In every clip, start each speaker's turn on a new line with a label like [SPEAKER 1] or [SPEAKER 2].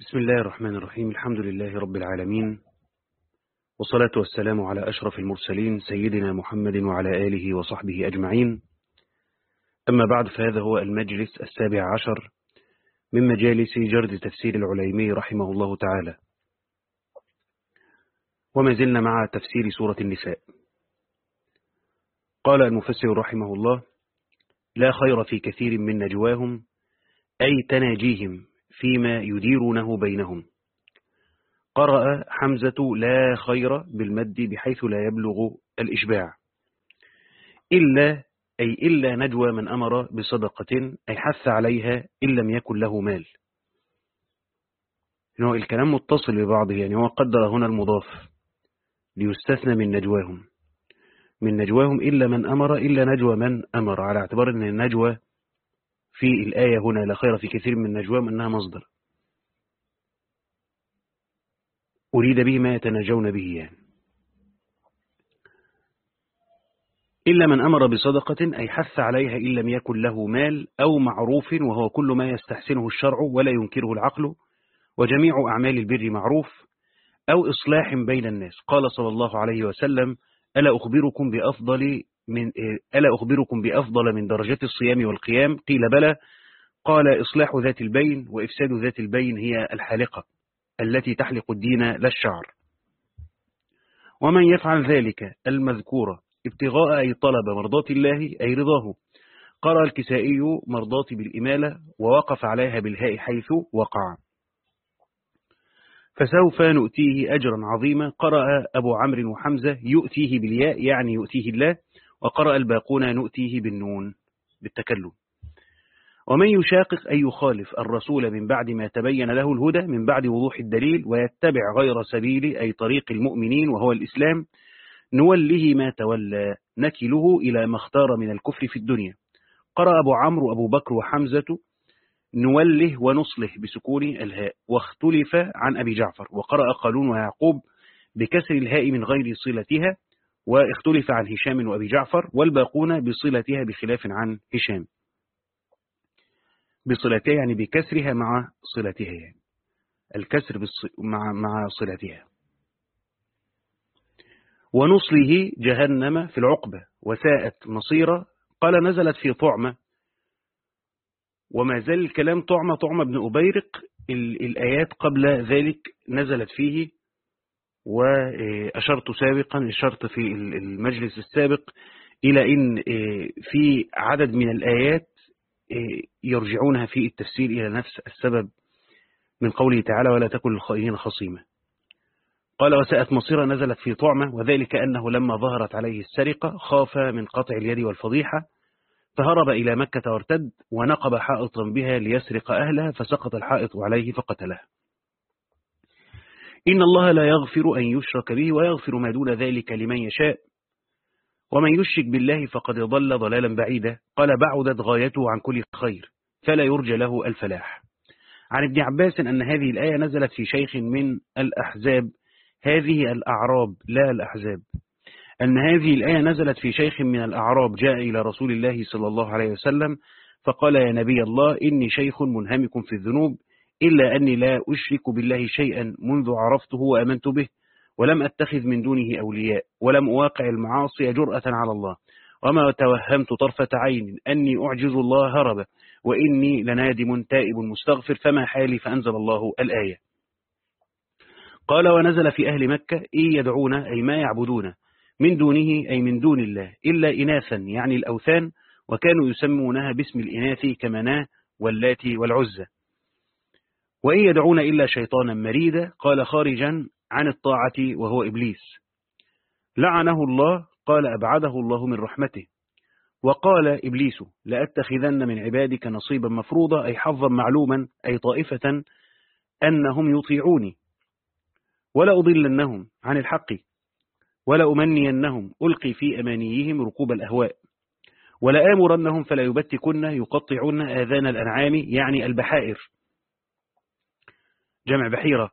[SPEAKER 1] بسم الله الرحمن الرحيم. الحمد لله رب العالمين. والصلاة والسلام على أشرف المرسلين سيدنا محمد وعلى آله وصحبه أجمعين. أما بعد فهذا هو المجلس السابع عشر من مجالس جرد تفسير العليمي رحمه الله تعالى. وما زلنا مع تفسير سورة النساء. قال المفسر رحمه الله لا خير في كثير من نجواهم أي تناجيهم. فيما يديرونه بينهم. قرأ حمزة لا خير بالمد بحيث لا يبلغ الإشباع. إلا أي إلا نجوى من أمر بصدقة أي حث عليها إن لم يكن له مال. إنه الكلام متصل ببعضه يعني هو قدر هنا المضاف ليستثنى من نجواهم من نجواهم إلا من أمر إلا نجوى من أمر على اعتبار أن النجوى في الآية هنا لا خير في كثير من نجواهم أنها مصدر. أريد به ما يتناجون به يعني. إلا من أمر بصدقة أي حث عليها إن لم يكن له مال أو معروف وهو كل ما يستحسنه الشرع ولا ينكره العقل وجميع أعمال البر معروف أو إصلاح بين الناس. قال صلى الله عليه وسلم ألا أخبركم بأفضل من ألا أخبركم بأفضل من درجات الصيام والقيام؟ قيل بلى. قال إصلاح ذات البين وإفساد ذات البين هي الحالقة التي تحلق الدين لا الشعر. ومن يفعل ذلك المذكورة ابتغاء أي طلب مرضات الله أي رضاه. قرأ الكسائي مرضات بالإمالة ووقف عليها بالهاء حيث وقع. فسوف نؤتيه أجرا عظيما. قرأ أبو عمرو وحمزة يؤتيه بالياء يعني يؤتيه الله. وقرأ الباقون نؤتيه بالنون بالتكلم. ومن يشاقق أي يخالف الرسول من بعد ما تبين له الهدى من بعد وضوح الدليل ويتبع غير سبيل أي طريق المؤمنين وهو الإسلام نوله ما تولى نكله إلى ما اختار من الكفر في الدنيا. قرأ أبو عمرو أبو بكر وحمزة نوله ونصله بسكون الهاء واختلف عن أبي جعفر وقرأ قالون ويعقوب بكسر الهاء من غير صلتها واختلف عن هشام وأبي جعفر والباقون بصلتها بخلاف عن هشام. بصلتها يعني بكسرها مع صلتها يعني. الكسر بالص... مع مع صلتها. ونصله جهنم في العقبة وساءت مصيرة. قال نزلت في طعمة. وما زال الكلام طعمة طعمة بن أبيرق. الآيات قبل ذلك نزلت فيه. وأشرت سابقا أشرت في المجلس السابق إلى أن في عدد من الآيات يرجعونها في التفسير إلى نفس السبب من قوله تعالى ولا تكن للخائنين خصيمة قال وساءت مصيرة نزلت في طعمة وذلك أنه لما ظهرت عليه السرقة خاف من قطع اليد والفضيحة فهرب إلى مكة وارتد ونقب حائطا بها ليسرق أهلها فسقط الحائط عليه فقتله إن الله لا يغفر أن يشرك به ويغفر ما دون ذلك لمن يشاء. ومن يشرك بالله فقد ضل ضلالا بعيدا. قال بعدت غايته عن كل خير فلا يرجى له الفلاح. عن ابن عباس أن هذه الآية نزلت في شيخ من الأحزاب. هذه الأعراب لا الأحزاب. أن هذه الآية نزلت في شيخ من الأعراب جاء إلى رسول الله صلى الله عليه وسلم فقال يا نبي الله إني شيخ منهمك في الذنوب. إلا أني لا أشرك بالله شيئا منذ عرفته وأمنت به ولم أتخذ من دونه أولياء ولم أواقع المعاصي جرأة على الله. وما توهمت طرفة عين أني أعجز الله هربا وإني لنادم تائب مستغفر فما حالي فأنزل الله الآية. قال ونزل في أهل مكة إن يدعون أي ما يعبدون من دونه أي من دون الله إلا إناثا يعني الأوثان وكانوا يسمونها باسم الإناث كمناة واللاتي والعزة وإن يدعون إلا شيطانا مريدا قال خارجا عن الطاعة وهو إبليس. لعنه الله قال أبعده الله من رحمته. وقال إبليس لأتخذن من عبادك نصيبا مفروضا أي حظا معلوما أي طائفة أنهم يطيعوني. ولا أضلنهم عن الحق ولا أمنينهم ألقي في أمانيهم ركوب الأهواء. ولا آمرنهم فلا يبتكن يقطعون آذان الأنعام يعني البحائر. جمع بحيرة.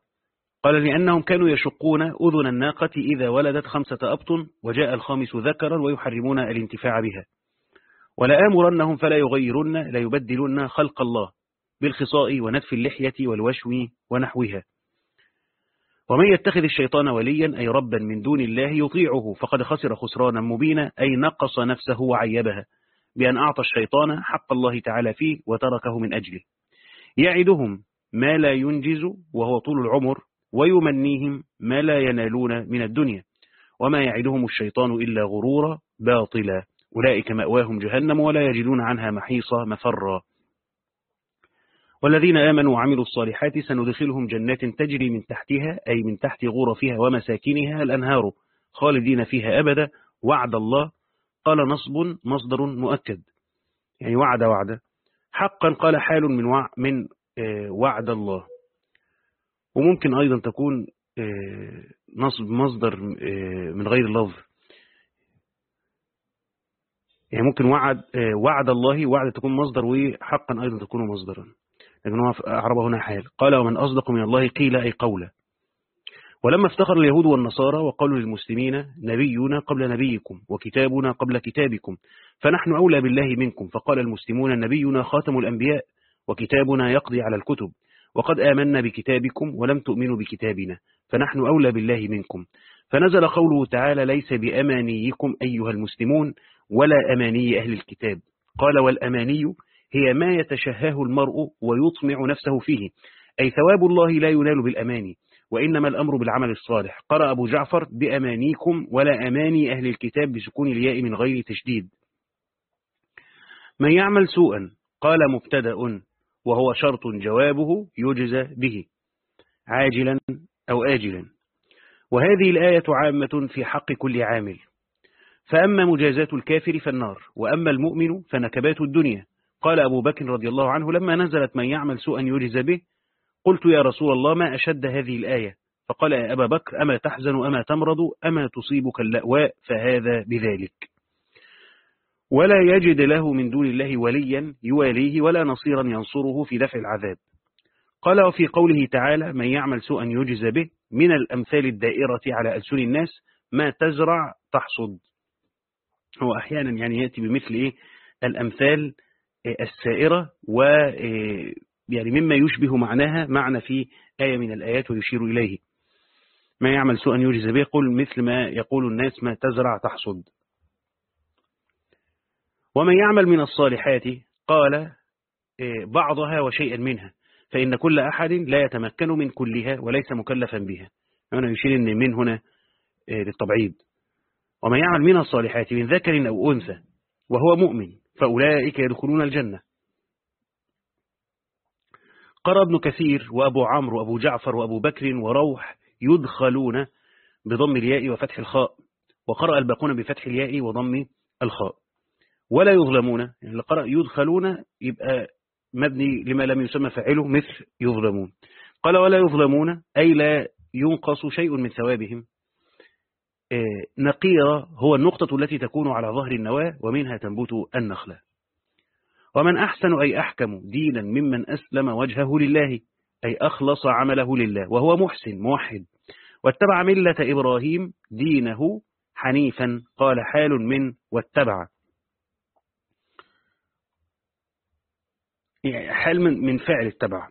[SPEAKER 1] قال لأنهم كانوا يشقون أذن الناقة إذا ولدت خمسة أبطن وجاء الخامس ذكرا ويحرمون الانتفاع بها. ولا آمرنهم فلا يغيرن لا يبدلن خلق الله بالخصاء ونتف اللحية والوشو ونحوها. ومن يتخذ الشيطان وليا أي ربا من دون الله يطيعه فقد خسر خسرانا مبينا أي نقص نفسه وعيبها بأن أعطى الشيطان حق الله تعالى فيه وتركه من أجله. يعدهم ما لا ينجز وهو طول العمر ويمنيهم ما لا ينالون من الدنيا وما يعدهم الشيطان إلا غرورا باطلا. أولئك مأواهم جهنم ولا يجدون عنها محيصا مفرا. والذين آمنوا وعملوا الصالحات سندخلهم جنات تجري من تحتها أي من تحت غرفها ومساكنها الأنهار خالدين فيها أبدا. وعد الله قال نصب مصدر مؤكد. يعني وعد وعد. حقا قال حال من وع من وعد الله. وممكن أيضا تكون نصب مصدر من غير اللفظ يعني ممكن وعد وعد الله وعد تكون مصدر وحقا أيضا تكون مصدرا. لكن هو هنا حال. قال ومن أصدق من الله قيل أي قولا ولما افتخر اليهود والنصارى وقالوا للمسلمين نبينا قبل نبيكم وكتابنا قبل كتابكم فنحن أولى بالله منكم. فقال المسلمون نبينا خاتم الأنبياء وكتابنا يقضي على الكتب. وقد آمنا بكتابكم ولم تؤمنوا بكتابنا فنحن أولى بالله منكم. فنزل قوله تعالى ليس بأمانيكم أيها المسلمون ولا أماني أهل الكتاب. قال والأماني هي ما يتشهاه المرء ويطمع نفسه فيه أي ثواب الله لا ينال بالأماني وإنما الأمر بالعمل الصالح. قرأ أبو جعفر بأمانيكم ولا أماني أهل الكتاب بسكون الياء من غير تشديد. من يعمل سوءا قال مبتدأ وهو شرط جوابه يجزى به عاجلا أو آجلا. وهذه الآية عامة في حق كل عامل. فأما مجازات الكافر فالنار وأما المؤمن فنكبات الدنيا. قال أبو بكر رضي الله عنه لما نزلت من يعمل سوءا يجزى به قلت يا رسول الله ما أشد هذه الآية؟ فقال يا أبا بكر أما تحزن أما تمرض أما تصيبك اللأواء فهذا بذلك. ولا يجد له من دون الله وليا يواليه ولا نصيرا ينصره في دفع العذاب. قال وفي قوله تعالى من يعمل سوءا يجزى به من الأمثال الدائرة على ألسن الناس ما تزرع تحصد. هو أحيانا يعني يأتي بمثل إيه؟ الأمثال السائرة و يعني مما يشبه معناها معنى في آية من الآيات ويشير إليه. ما يعمل سوءا يجزى به قل مثل ما يقول الناس ما تزرع تحصد. ومن يعمل من الصالحات قال بعضها وشيئا منها فإن كل أحد لا يتمكن من كلها وليس مكلفا بها. هنا يشير أن من هنا للتبعيد. ومن يعمل من الصالحات من ذكر أو أنثى وهو مؤمن فأولئك يدخلون الجنة. قرأ ابن كثير وأبو عمرو وأبو جعفر وأبو بكر وروح يدخلون بضم الياء وفتح الخاء وقرأ الباقون بفتح الياء وضم الخاء. ولا يظلمون. يعني اللي قرأ يدخلون يبقى مبني لما لم يسمى فاعله مثل يظلمون. قال ولا يظلمون أي لا ينقص شيء من ثوابهم. نقيرة هو النقطة التي تكون على ظهر النواة ومنها تنبت النخلة. ومن أحسن أي أحكم دينا ممن أسلم وجهه لله أي أخلص عمله لله وهو محسن موحد. واتبع ملة إبراهيم دينه حنيفا قال حال من واتبع. حال من, من فعل اتبع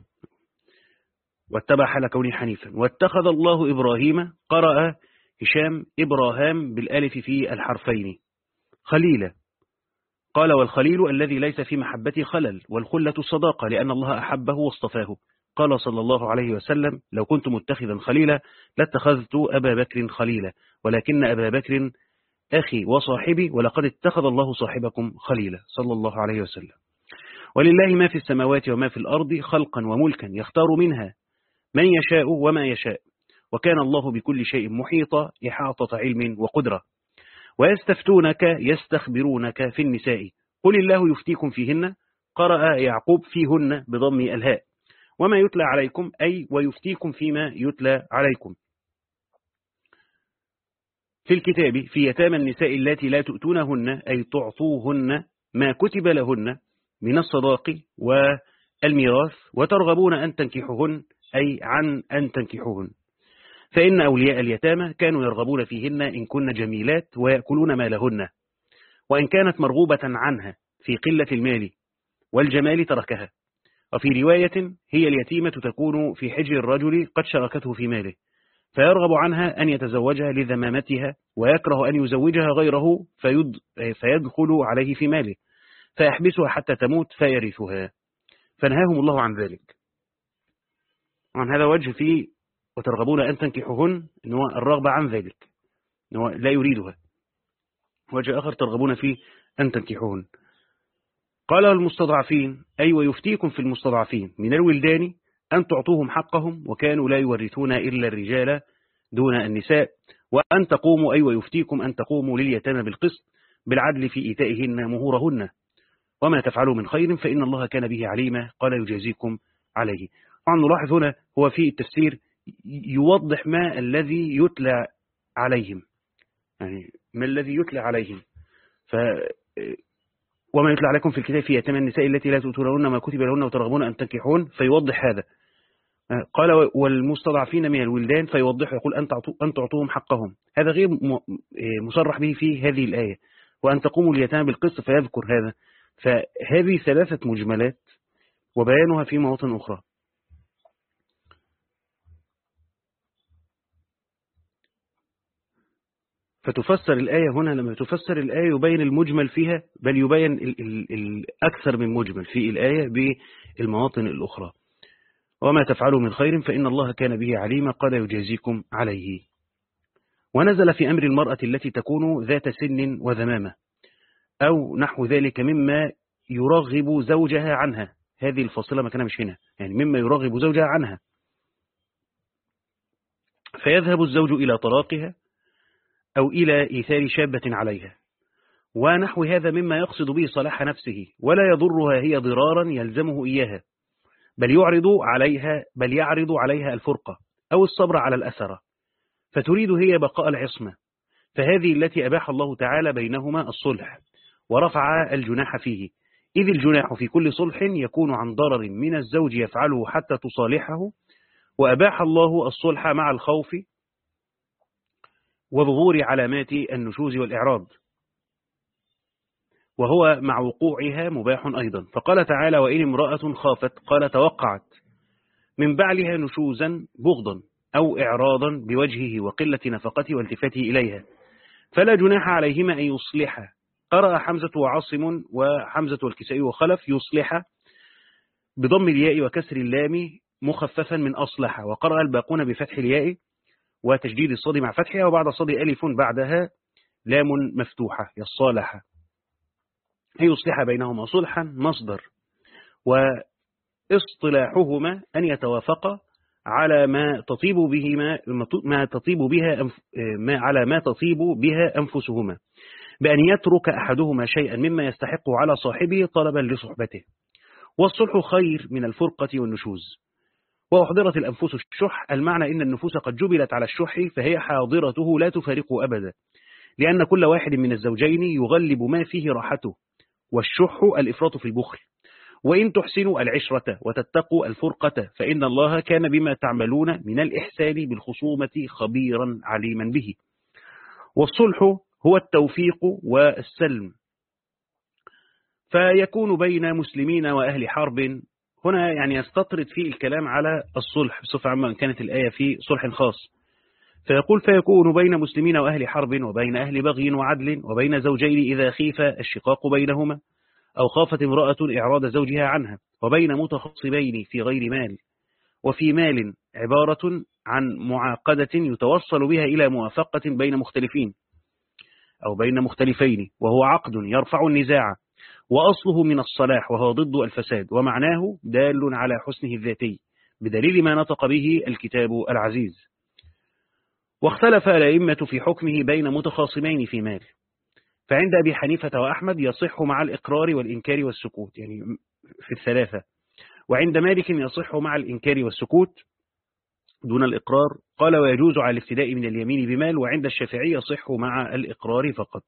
[SPEAKER 1] واتبع حال كونه حنيفا. واتخذ الله إبراهيم قرأ هشام إبراهام بالألف في الحرفين. خليلا قال والخليل الذي ليس في محبته خلل والخلة الصداقة لأن الله أحبه واصطفاه. قال صلى الله عليه وسلم لو كنت متخذا خليلا لاتخذت أبا بكر خليلا. ولكن أبا بكر أخي وصاحبي ولقد اتخذ الله صاحبكم خليلا. صلى الله عليه وسلم. ولله ما في السماوات وما في الأرض خلقا وملكا يختار منها من يشاء وما يشاء. وكان الله بكل شيء محيطا إحاطة علم وقدرة. ويستفتونك يستخبرونك في النساء. قل الله يفتيكم فيهن. قرأ يعقوب فيهن بضم الهاء. وما يتلى عليكم أي ويفتيكم فيما يتلى عليكم. في الكتاب في يتامى النساء التي لا تؤتونهن أي تعطوهن ما كتب لهن من الصداق والميراث وترغبون أن تنكحوهن أي عن أن تنكحوهن فإن أولياء اليتامى كانوا يرغبون فيهن إن كن جميلات ويأكلون مالهن وإن كانت مرغوبة عنها في قلة المال والجمال تركها. وفي رواية هي اليتيمة تكون في حجر الرجل قد شركته في ماله. فيرغب عنها أن يتزوجها لذمامتها ويكره أن يزوجها غيره فيد فيدخل عليه في ماله. فيحبسها حتى تموت فيرثها. فنهاهم الله عن ذلك. عن هذا وجه فيه وترغبون أن تنكحهن إنه الرغبة عن ذلك إنه لا يريدها. وجه آخر ترغبون فيه أن تنكحهن. قال المستضعفين أي ويفتيكم في المستضعفين من الولدان أن تعطوهم حقهم وكانوا لا يورثون إلا الرجال دون النساء وأن تقوموا أي ويفتيكم أن تقوموا لليتامى بالقسط بالعدل في إيتائهن مهورهن. وما تفعلوا من خير فإن الله كان به عليما قال يجازيكم عليه. طبعا نلاحظ هنا هو في التفسير يوضح ما الذي يتلى عليهم. يعني ما الذي يتلى عليهم. ف وما يتلى عليكم في الكتاب في يتامى النساء التي لا تؤتونهن ما كتب لهن وترغبون أن تنكحون فيوضح هذا. قال والمستضعفين من الولدان فيوضح يقول أن تعطوهم حقهم. هذا غير مصرح به في هذه الآية. وأن تقوموا اليتامى بالقسط فيذكر هذا. فهذه ثلاثة مجملات وبيانها في مواطن أخرى. فتفسر الآية هنا لما تفسر الآية يبين المجمل فيها بل يبين الأكثر من مجمل في الآية بالمواطن الأخرى. وما تفعلوا من خير فإن الله كان به عليما قال يجازيكم عليه. ونزل في أمر المرأة التي تكون ذات سن وذمامة. أو نحو ذلك مما يرغب زوجها عنها. هذه الفاصلة مكانها مش هنا يعني مما يرغب زوجها عنها. فيذهب الزوج إلى طلاقها أو إلى إيثار شابة عليها. ونحو هذا مما يقصد به صلاح نفسه. ولا يضرها هي ضرارا يلزمه إياها. بل يعرض عليها بل يعرض عليها الفرقة أو الصبر على الأثرة فتريد هي بقاء العصمة. فهذه التي أباح الله تعالى بينهما الصلح. ورفع الجناح فيه. إذ الجناح في كل صلح يكون عن ضرر من الزوج يفعله حتى تصالحه وأباح الله الصلح مع الخوف وظهور علامات النشوز والإعراض. وهو مع وقوعها مباح أيضا. فقال تعالى وإن امرأة خافت قال توقعت من بعلها نشوزا بغضا أو إعراضا بوجهه وقلة نفقته والتفاته إليها. فلا جناح عليهما أن يصلح قرأ حمزة وعاصم وحمزة والكسائي وخلف يصلح بضم الياء وكسر اللام مخففا من أصلح وقرأ الباقون بفتح الياء وتجديد الصاد مع فتحها وبعد الصاد ألف بعدها لام مفتوحة يصالح أن يصلح بينهما صلحا مصدر. واصطلاحهما أن يتوافقا على ما تطيب به ما, ما تطيب بها ما على ما تطيب بها أنفسهما. بأن يترك أحدهما شيئا مما يستحق على صاحبه طلبا لصحبته. والصلح خير من الفرقة والنشوز. وأحضرت الأنفس الشح. المعنى إن النفوس قد جبلت على الشح فهي حاضرته لا تفارقه أبدا. لأن كل واحد من الزوجين يغلب ما فيه راحته. والشح الإفراط في البخل. وإن تحسنوا العشرة وتتقوا الفرقة فإن الله كان بما تعملون من الإحسان بالخصومة خبيرا عليما به. والصلح هو التوفيق والسلم. فيكون بين مسلمين وأهل حرب. هنا يعني يستطرد فيه الكلام على الصلح بصفة عامة كانت الآية في صلح خاص. فيقول فيكون بين مسلمين وأهل حرب وبين أهل بغي وعدل وبين زوجين إذا خيف الشقاق بينهما أو خافت امرأة إعراض زوجها عنها وبين متخصبين في غير مال وفي مال عبارة عن معاقدة يتوصل بها إلى موافقة بين مختلفين. أو بين مختلفين وهو عقد يرفع النزاع وأصله من الصلاح وهو ضد الفساد ومعناه دال على حسنه الذاتي بدليل ما نطق به الكتاب العزيز. واختلف الأئمة في حكمه بين متخاصمين في مال. فعند أبي حنيفة وأحمد يصح مع الإقرار والإنكار والسكوت يعني في الثلاثة. وعند مالك يصح مع الإنكار والسكوت دون الإقرار؟ قال ويجوز على الافتداء من اليمين بمال وعند الشافعي يصح مع الإقرار فقط.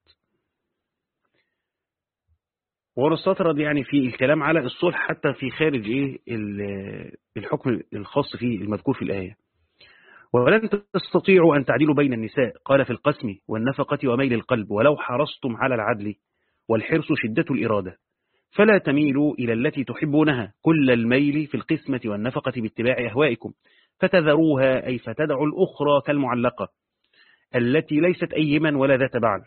[SPEAKER 1] ونستطرد يعني في الكلام على الصلح حتى في خارج إيه الحكم الخاص فيه المذكور في الآية. ولن تستطيعوا أن تعدلوا بين النساء قال في القسم والنفقة وميل القلب ولو حرصتم على العدل والحرص شدة الإرادة. فلا تميلوا إلى التي تحبونها كل الميل في القسمة والنفقة باتباع أهوائكم. فتذروها أي فتدعوا الأخرى كالمعلقة التي ليست أيما ولا ذات بعل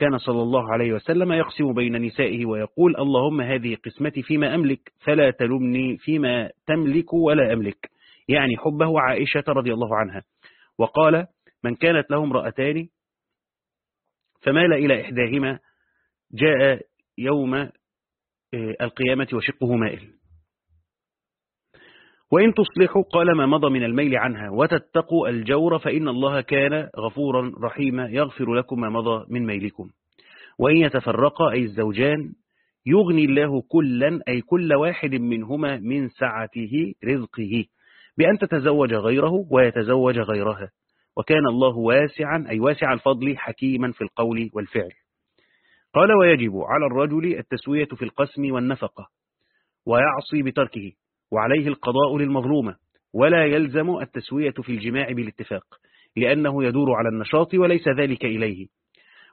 [SPEAKER 1] كان صلى الله عليه وسلم يقسم بين نسائه ويقول اللهم هذه قسمتي فيما أملك فلا تلمني فيما تملك ولا أملك. يعني حبه عائشة رضي الله عنها. وقال من كانت له امرأتان فمال إلى إحداهما جاء يوم آه، القيامة وشقه مائل. وإن تصلحوا قال ما مضى من الميل عنها. وتتقوا الجور فإن الله كان غفورا رحيما. يغفر لكم ما مضى من ميلكم. وإن يتفرقا أي الزوجان يغني الله كلا أي كل واحد منهما من سعته رزقه بأن تتزوج غيره ويتزوج غيرها. وكان الله واسعا أي واسع الفضل حكيما في القول والفعل. قال ويجب على الرجل التسوية في القسم والنفقة ويعصي بتركه. وعليه القضاء للمظلومة ولا يلزم التسوية في الجماع بالاتفاق لأنه يدور على النشاط وليس ذلك إليه.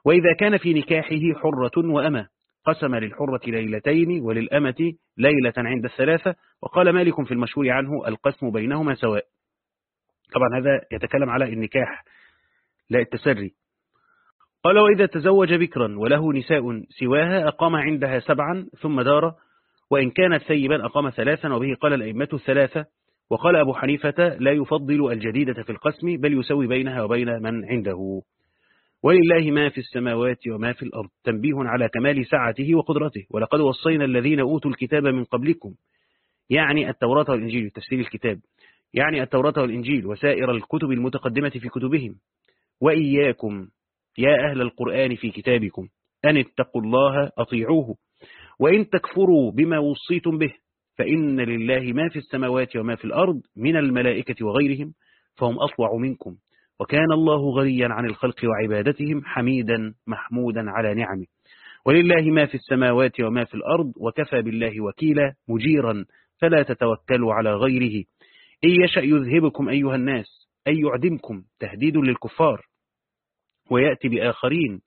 [SPEAKER 1] وإذا كان في نكاحه حرة وأمة قسم للحرة ليلتين وللأمة ليلة عند الثلاثة وقال مالك في المشهور عنه القسم بينهما سواء. طبعا هذا يتكلم على النكاح لا التسري. قال وإذا تزوج بكرا وله نساء سواها أقام عندها سبعا ثم دار وإن كانت ثيبا أقام ثلاثا وبه قال الأئمة الثلاثة وقال أبو حنيفة لا يفضل الجديدة في القسم بل يسوي بينها وبين من عنده. ولله ما في السماوات وما في الأرض. تنبيه على كمال سعته وقدرته. ولقد وصينا الذين أوتوا الكتاب من قبلكم. يعني التوراة والإنجيل تفسير الكتاب. يعني التوراة والإنجيل وسائر الكتب المتقدمة في كتبهم. وإياكم يا أهل القرآن في كتابكم. أن اتقوا الله أطيعوه. وإن تكفروا بما وصيتم به فإن لله ما في السماوات وما في الأرض من الملائكة وغيرهم فهم أطوع منكم. وكان الله غنيا عن الخلق وعبادتهم حميدا محمودا على نعمه. ولله ما في السماوات وما في الأرض وكفى بالله وكيلا مجيرا فلا تتوكلوا على غيره. إن يشأ يذهبكم أيها الناس أي يعدمكم تهديد للكفار ويأتي بآخرين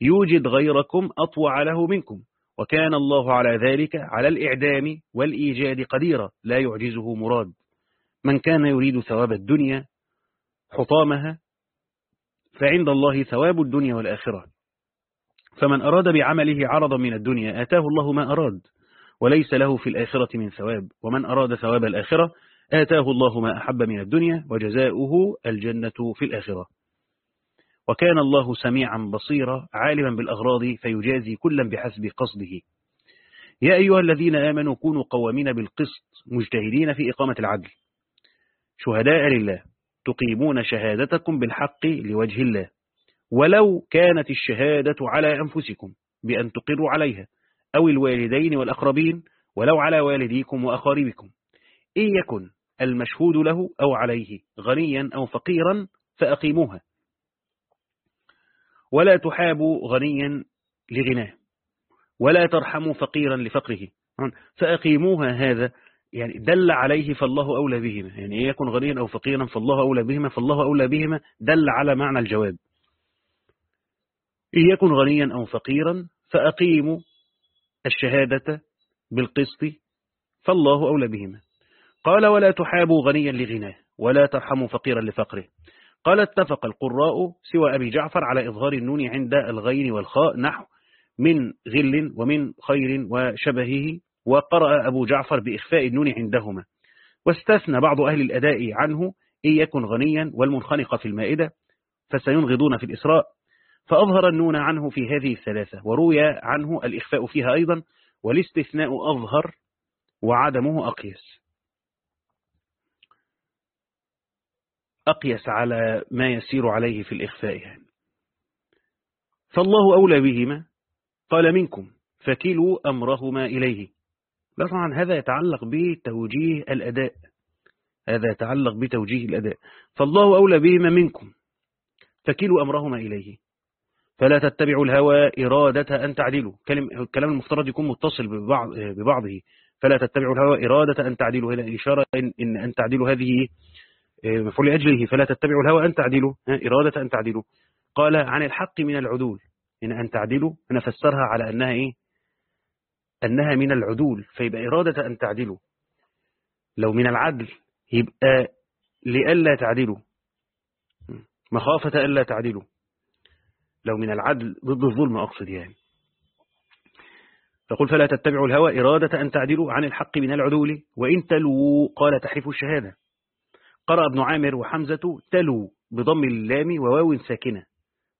[SPEAKER 1] يوجد غيركم أطوع له منكم. وكان الله على ذلك على الإعدام والإيجاد قديرا لا يعجزه مراد. من كان يريد ثواب الدنيا حطامها فعند الله ثواب الدنيا والآخرة. فمن أراد بعمله عرضا من الدنيا آتاه الله ما أراد وليس له في الآخرة من ثواب. ومن أراد ثواب الآخرة آتاه الله ما أحب من الدنيا وجزاؤه الجنة في الآخرة. وكان الله سميعا بصيرا عالما بالأغراض فيجازي كلا بحسب قصده. يا أيها الذين آمنوا كونوا قوامين بالقسط مجتهدين في إقامة العدل. شهداء لله تقيمون شهادتكم بالحق لوجه الله. ولو كانت الشهادة على أنفسكم بأن تقروا عليها أو الوالدين والأقربين ولو على والديكم وأقاربكم. إن يكن المشهود له أو عليه غنيا أو فقيرا فأقيموها. ولا تحابوا غنيا لغناه ولا ترحموا فقيرا لفقره. فأقيموها هذا يعني دل عليه فالله أولى بهما. يعني يكن غنيا أو فقيرا فالله أولى بهما فالله أولى بهما دل على معنى الجواب. إن يكن غنيا أو فقيرا فأقيموا الشهادة بالقسط فالله أولى بهما. قال ولا تحابوا غنيا لغناه ولا ترحموا فقيرا لفقره. قال اتفق القراء سوى أبي جعفر على إظهار النون عند الغين والخاء نحو من غل ومن خير وشبهه وقرأ أبو جعفر بإخفاء النون عندهما. واستثنى بعض أهل الأداء عنه إن يكن غنيا والمنخنق في المائدة فسينغضون في الإسراء. فأظهر النون عنه في هذه الثلاثة وروي عنه الإخفاء فيها أيضا والاستثناء أظهر وعدمه أقيس أقيس على ما يسير عليه في الإخفاء يعني. فالله أولى بهما قال منكم فكلوا أمرهما إليه. طبعا هذا يتعلق بتوجيه الأداء. هذا يتعلق بتوجيه الأداء. فالله أولى بهما منكم فكلوا أمرهما إليه. فلا تتبعوا الهوى إرادة أن تعدلوا. الكلام المفترض يكون متصل ببعض ببعضه. فلا تتبعوا الهوى إرادة أن تعدلوا. هنا الإشارة إن, إن أن تعدلوا هذه إيه، مفعول لأجله فلا تتبعوا الهوى أن تعدلوا إرادة أن تعدلوا. قال عن الحق من العدول. إن أن تعدلوا أنا فسرها على أنها إيه؟ أنها من العدول فيبقى إرادة أن تعدلوا. لو من العدل يبقى لألا تعدلوا. مخافة ألا تعدلوا. لو من العدل ضد الظلم أقصد يعني. فقل فلا تتبعوا الهوى إرادة أن تعدلوا عن الحق من العدول. وإن تلوا قال تحرفوا الشهادة. قرأ ابن عامر وحمزة تلوا بضم اللام وواو ساكنة.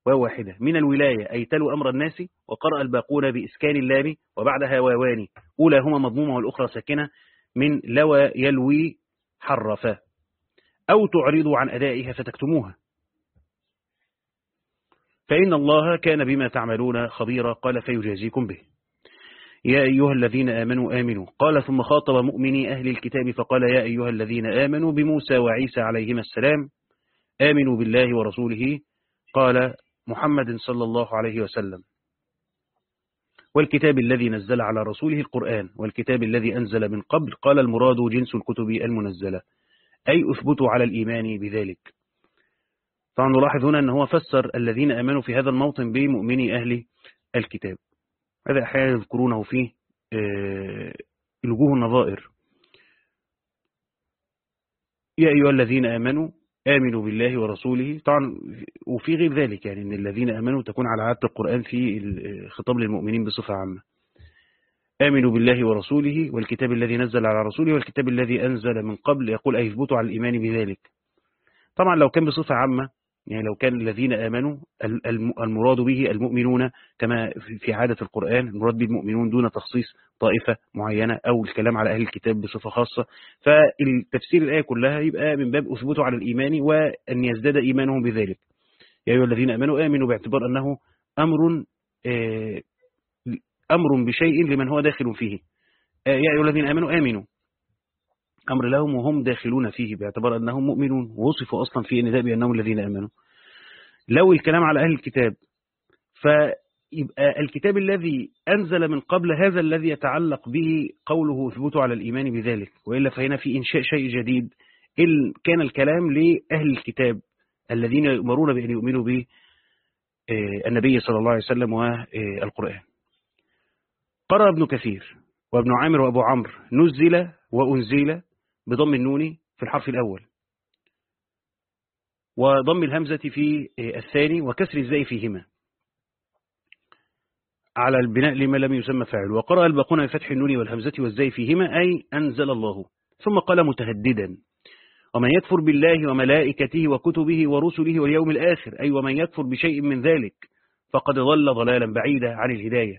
[SPEAKER 1] واو واحدة. من الولاية أي تلو أمر الناس وقرأ الباقون بإسكان اللام وبعدها واوان. أولاهما مضمومة والأخرى ساكنة. من لوى يلوي حرفا أو تعرضوا عن أدائها فتكتموها. فإن الله كان بما تعملون خبيرا قال فيجازيكم به. يا أيها الذين آمنوا آمنوا. قال ثم خاطب مؤمني أهل الكتاب فقال يا أيها الذين آمنوا بموسى وعيسى عليهما السلام آمنوا بالله ورسوله. قال محمد صلى الله عليه وسلم. والكتاب الذي نزل على رسوله القرآن والكتاب الذي أنزل من قبل. قال المراد جنس الكتب المنزلة. أي أثبتوا على الإيمان بذلك. طبعا نلاحظ هنا أنه فسر الذين آمنوا في هذا الموطن بمؤمني أهل الكتاب. هذا أحيانا يذكرونه في الوجوه النظائر. يا أيها الذين آمنوا آمنوا بالله ورسوله. طبعا وفي غير ذلك يعني أن الذين آمنوا تكون على عادة القرآن في الخطاب للمؤمنين بصفة عامة. آمنوا بالله ورسوله والكتاب الذي نزل على رسوله والكتاب الذي أنزل من قبل. يقول أي اثبتوا على الإيمان بذلك. طبعا لو كان بصفة عامة يعني لو كان الذين آمنوا المراد به المؤمنون كما في عادة القرآن المراد به المؤمنون دون تخصيص طائفة معينة أو الكلام على أهل الكتاب بصفة خاصة. فالتفسير الآية كلها يبقى من باب أثبته على الإيمان وأن يزداد إيمانهم بذلك. يا أيها الذين آمنوا آمنوا باعتبار أنه أمر أمر بشيء لمن هو داخل فيه. يا أيها الذين آمنوا آمنوا. أمر لهم وهم داخلون فيه باعتبار أنهم مؤمنون ووصفوا أصلا في النداء بأنهم الذين أمنوا. لو الكلام على أهل الكتاب فيبقى الكتاب الذي أنزل من قبل هذا الذي يتعلق به قوله ثبوته على الإيمان بذلك وإلا فهنا في إنشاء شيء جديد إن كان الكلام لأهل الكتاب الذين يؤمرون بأن يؤمنوا به النبي صلى الله عليه وسلم والقرآن. قرأ ابن كثير وابن عامر وأبو عمرو نزل وأنزل بضم النون في الحرف الأول. وضم الهمزة في الثاني وكسر الزاي فيهما. على البناء لما لم يسمى فاعل. وقرأ الباقون بفتح النون والهمزة والزاي فيهما أي أنزل الله. ثم قال متهددا. ومن يكفر بالله وملائكته وكتبه ورسله واليوم الآخر أي ومن يكفر بشيء من ذلك فقد ضل ضلالا بعيدا عن الهداية.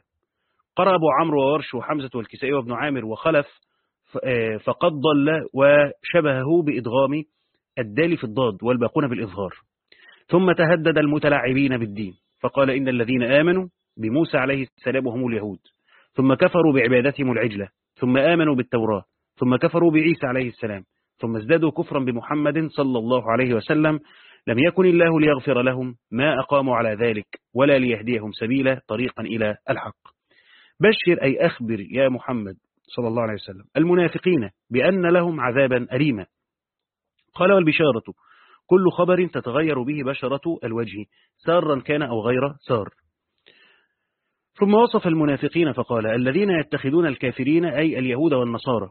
[SPEAKER 1] قرأ أبو عمرو وورش وحمزة والكسائي وابن عامر وخلف فقد ضل وشبهه بإدغام الدال في الضاد والباقون بالإظهار ثم تهدد المتلاعبين بالدين. فقال إن الذين آمنوا بموسى عليه السلام وهم اليهود. ثم كفروا بعبادتهم العجلة. ثم آمنوا بالتوراة. ثم كفروا بعيسى عليه السلام. ثم ازدادوا كفرا بمحمد صلى الله عليه وسلم. لم يكن الله ليغفر لهم ما أقاموا على ذلك ولا ليهديهم سبيلا طريقا إلى الحق. بشر أي أخبر يا محمد صلى الله عليه وسلم. المنافقين بأن لهم عذابا أليما. قال والبشارة كل خبر تتغير به بشرة الوجه سارا كان أو غير سار. ثم وصف المنافقين فقال الذين يتخذون الكافرين أي اليهود والنصارى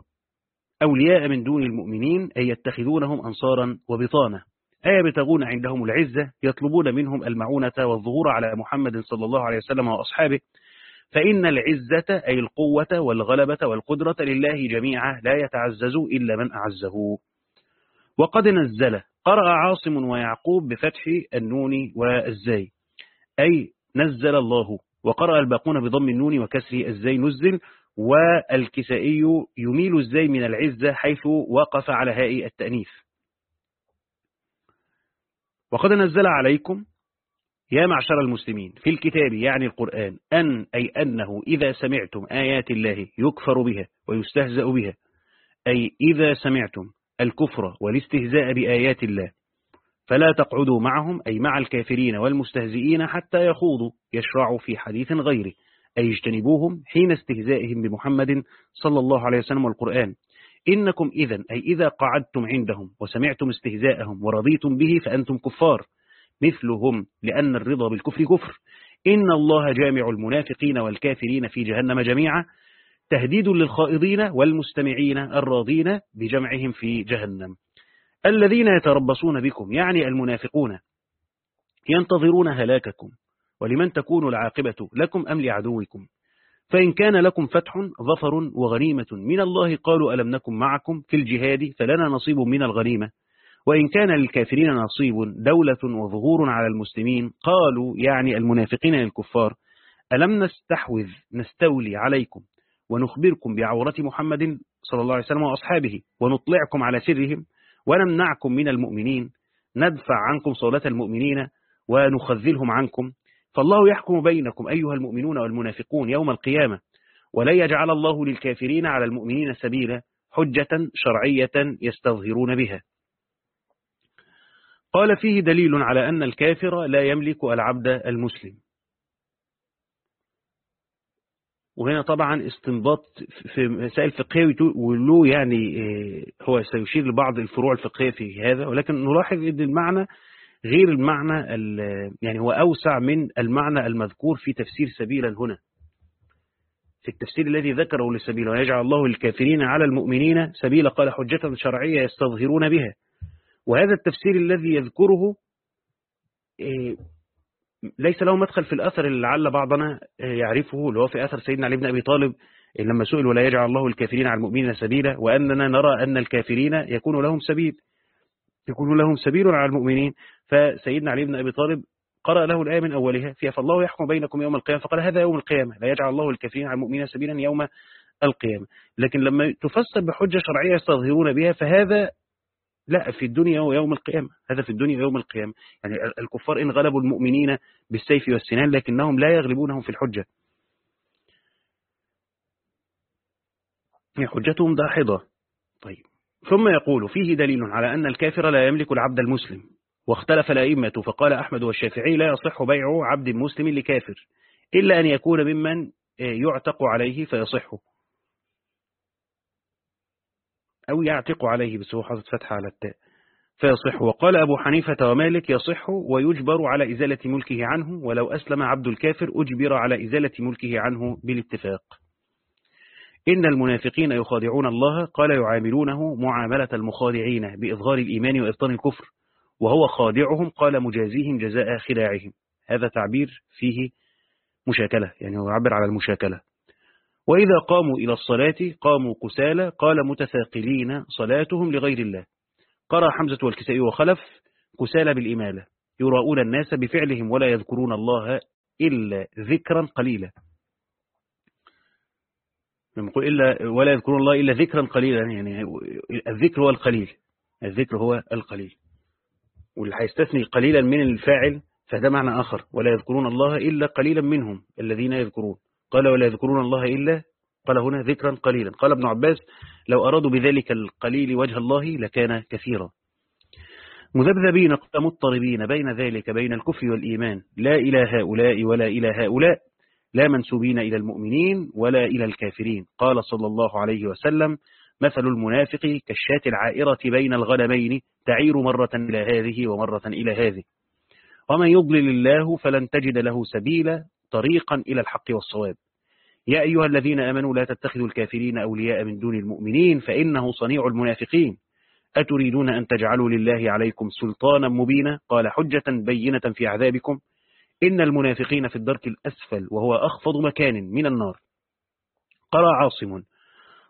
[SPEAKER 1] أولياء من دون المؤمنين أي يتخذونهم أنصارا وبطانة. أي يبتغون عندهم العزة يطلبون منهم المعونة والظهور على محمد صلى الله عليه وسلم وأصحابه فإن العزة أي القوة والغلبة والقدرة لله جميعا لا يتعزز إلا من أعزه. وقد نزل قرأ عاصم ويعقوب بفتح النون والزاي أي نزل الله وقرأ الباقون بضم النون وكسر الزاي نزل والكسائي يميل الزاي من العزة حيث وقف على هاء التأنيث. وقد نزل عليكم يا معشر المسلمين في الكتاب يعني القرآن أن أي أنه إذا سمعتم آيات الله يكفر بها ويستهزأ بها أي إذا سمعتم الكفر والاستهزاء بآيات الله فلا تقعدوا معهم أي مع الكافرين والمستهزئين حتى يخوضوا يشرعوا في حديث غيره أي اجتنبوهم حين استهزائهم بمحمد صلى الله عليه وسلم والقرآن. إنكم إذا أي إذا قعدتم عندهم وسمعتم استهزاءهم ورضيتم به فأنتم كفار. مثلهم لأن الرضا بالكفر كفر. إن الله جامع المنافقين والكافرين في جهنم جميعا. تهديد للخائضين والمستمعين الراضين بجمعهم في جهنم. الذين يتربصون بكم يعني المنافقون ينتظرون هلاككم. ولمن تكون العاقبة لكم أم لعدوكم؟ فإن كان لكم فتح ظفر وغنيمة من الله قالوا ألم نكن معكم في الجهاد فلنا نصيب من الغنيمة. وإن كان للكافرين نصيب دولة وظهور على المسلمين قالوا يعني المنافقين الكفار ألم نستحوذ نستولي عليكم ونخبركم بعورة محمد صلى الله عليه وسلم وأصحابه ونطلعكم على سرهم ونمنعكم من المؤمنين ندفع عنكم صلاة المؤمنين ونخذلهم عنكم. فالله يحكم بينكم أيها المؤمنون والمنافقون يوم القيامة ولا يجعل الله للكافرين على المؤمنين سبيلا حجة شرعية يستظهرون بها. قال فيه دليل على أن الكافر لا يملك العبد المسلم. وهنا طبعا استنباط في مسائل فقهية وله يعني هو سيشير لبعض الفروع الفقهية في هذا ولكن نلاحظ أن المعنى غير المعنى يعني هو أوسع من المعنى المذكور في تفسير سبيلا هنا. في التفسير الذي ذكره لسبيلا ويجعل الله الكافرين على المؤمنين سبيلا قال حجة شرعية يستظهرون بها. وهذا التفسير الذي يذكره ليس له مدخل في الأثر اللي لعل بعضنا يعرفه اللي هو في أثر سيدنا علي بن أبي طالب لما سئل ولا يجعل الله الكافرين على المؤمنين سبيلا وأننا نرى أن الكافرين يكون لهم سبيل يكون لهم سبيل على المؤمنين. فسيدنا علي بن أبي طالب قرأ له الآية من أولها فيها فالله يحكم بينكم يوم القيامة؟ فقال هذا يوم القيامة لا يجعل الله الكافرين على المؤمنين سبيلا يوم القيامة. لكن لما تفسر بحجة شرعية يستظهرون بها فهذا لا في الدنيا ويوم القيامة هذا في الدنيا ويوم القيامة. يعني الكفار إن غلبوا المؤمنين بالسيف والسنان لكنهم لا يغلبونهم في الحجة. حجتهم داحضة. طيب. ثم يقول فيه دليل على أن الكافر لا يملك العبد المسلم. واختلف الأئمة فقال أحمد والشافعي لا يصح بيع عبد مسلم لكافر إلا أن يكون ممن يعتق عليه فيصح أو يعتق عليه بس هو فتحة على التاء. فيصح وقال أبو حنيفة ومالك يصح ويجبر على إزالة ملكه عنه ولو أسلم عبد الكافر أجبر على إزالة ملكه عنه بالاتفاق. إن المنافقين يخادعون الله قال يعاملونه معاملة المخادعين بإظهار الإيمان وإبطان الكفر وهو خادعهم قال مجازيهم جزاء خداعهم. هذا تعبير فيه مشاكلة يعني يعبر على المشاكلة. وإذا قاموا إلى الصلاة قاموا كسالى قال متثاقلين صلاتهم لغير الله. قرأ حمزة والكسائي وخلف كسالى بالإمالة. يراؤون الناس بفعلهم ولا يذكرون الله إلا ذكرا قليلا. إلا ولا يذكرون الله إلا ذكرا قليلا يعني الذكر هو القليل. الذكر هو القليل. واللي هيستثني قليلا من الفاعل فده معنى آخر. ولا يذكرون الله إلا قليلا منهم الذين يذكرون. قال ولا يذكرون الله إلا قال هنا ذكرا قليلا. قال ابن عباس لو أرادوا بذلك القليل وجه الله لكان كثيرا. مذبذبين مضطربين بين ذلك بين الكفر والإيمان. لا إلى هؤلاء ولا إلى هؤلاء. لا منسوبين إلى المؤمنين ولا إلى الكافرين. قال صلى الله عليه وسلم مثل المنافق كالشاة العائرة بين الغنمين تعير مرة إلى هذه ومرة إلى هذه. ومن يضلل الله فلن تجد له سبيلا طريقا إلى الحق والصواب. يا أيها الذين أمنوا لا تتخذوا الكافرين أولياء من دون المؤمنين فإنه صنيع المنافقين. أتريدون أن تجعلوا لله عليكم سلطانا مبينا؟ قال حجة بينة في عذابكم. إن المنافقين في الدرك الأسفل وهو أخفض مكان من النار. قرأ عاصم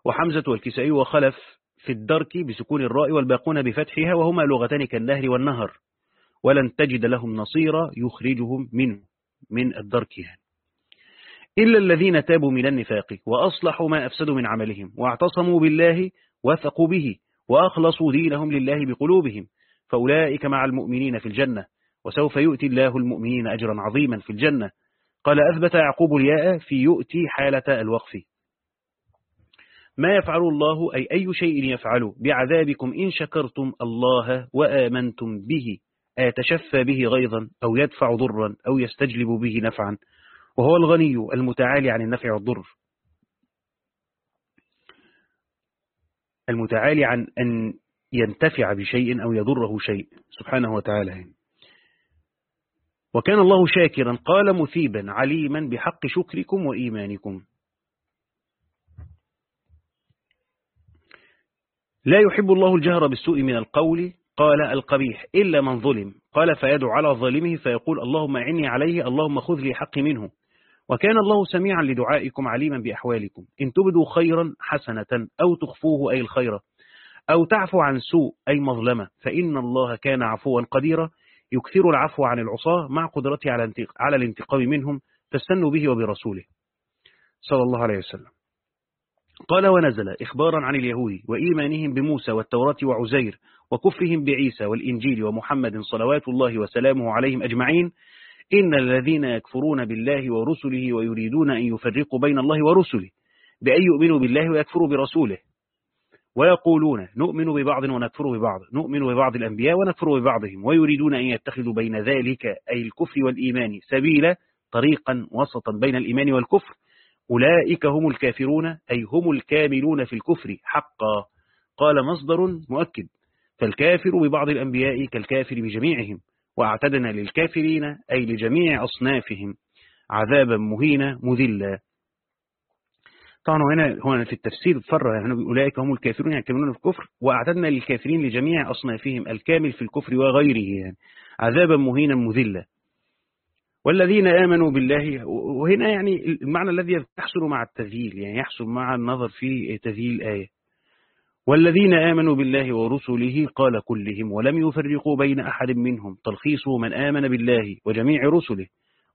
[SPEAKER 1] وحمزة والكسائي وخلف في الدرك بسكون الراء والباقون بفتحها وهما لغتان كالنهر والنهر. ولن تجد لهم نصيرا يخرجهم منه. من الدرك يعني. إلا الذين تابوا من النفاق وأصلحوا ما أفسدوا من عملهم واعتصموا بالله وثقوا به وأخلصوا دينهم لله بقلوبهم فأولئك مع المؤمنين في الجنة وسوف يؤتي الله المؤمنين أجرا عظيما في الجنة. قال أثبت يعقوب الياء في يؤتي حالة الوقف. ما يفعل الله أي أي شيء يفعل بعذابكم إن شكرتم الله وآمنتم به. يتشفى به غيظا أو يدفع ضرا أو يستجلب به نفعا. وهو الغني المتعالي عن النفع والضر. المتعالي عن أن ينتفع بشيء أو يضره شيء. سبحانه وتعالى. وكان الله شاكرا قال مثيبا عليما بحق شكركم وإيمانكم. لا يحب الله الجهر بالسوء من القول. قال القبيح إلا من ظلم. قال فيدعو على ظالمه فيقول اللهم عني عليه اللهم خذ لي حقي منه. وكان الله سميعا لدعائكم عليما بأحوالكم. إن تبدوا خيرا حسنة أو تخفوه أي الخير أو تعفو عن سوء أي مظلمة فإن الله كان عفوا قديرا. يكثر العفو عن العصاة مع قدرته على الانتقام منهم فاستنوا به وبرسوله. صلى الله عليه وسلم. قال ونزل إخبارا عن اليهود وإيمانهم بموسى والتوراة وعزير وكفرهم بعيسى والإنجيل ومحمد صلوات الله وسلامه عليهم أجمعين. إن الذين يكفرون بالله ورسله ويريدون أن يفرقوا بين الله ورسله بأن يؤمنوا بالله ويكفروا برسوله. ويقولون نؤمن ببعض ونكفر ببعض نؤمن ببعض الأنبياء ونكفر ببعضهم ويريدون أن يتخذوا بين ذلك أي الكفر والإيمان سبيلا طريقا وسطا بين الإيمان والكفر. أولئك هم الكافرون أي هم الكاملون في الكفر حقا. قال مصدر مؤكد فالكافر ببعض الأنبياء كالكافر بجميعهم واعتدنا للكافرين أي لجميع أصنافهم. عذابا مهينا مذلا. طبعا هنا هنا في التفسير فرع يعني أولئك هم الكافرون الكاملون في الكفر وأعتدنا للكافرين لجميع أصنافهم الكامل في الكفر وغيره يعني. عذابا مهينا مذلا. والذين آمنوا بالله وهنا يعني المعنى الذي يحصل مع التذييل يعني يحصل مع النظر في تذييل الآية والذين آمنوا بالله ورسله قال كلهم ولم يفرقوا بين أحد منهم تلخيصه من آمن بالله وجميع رسله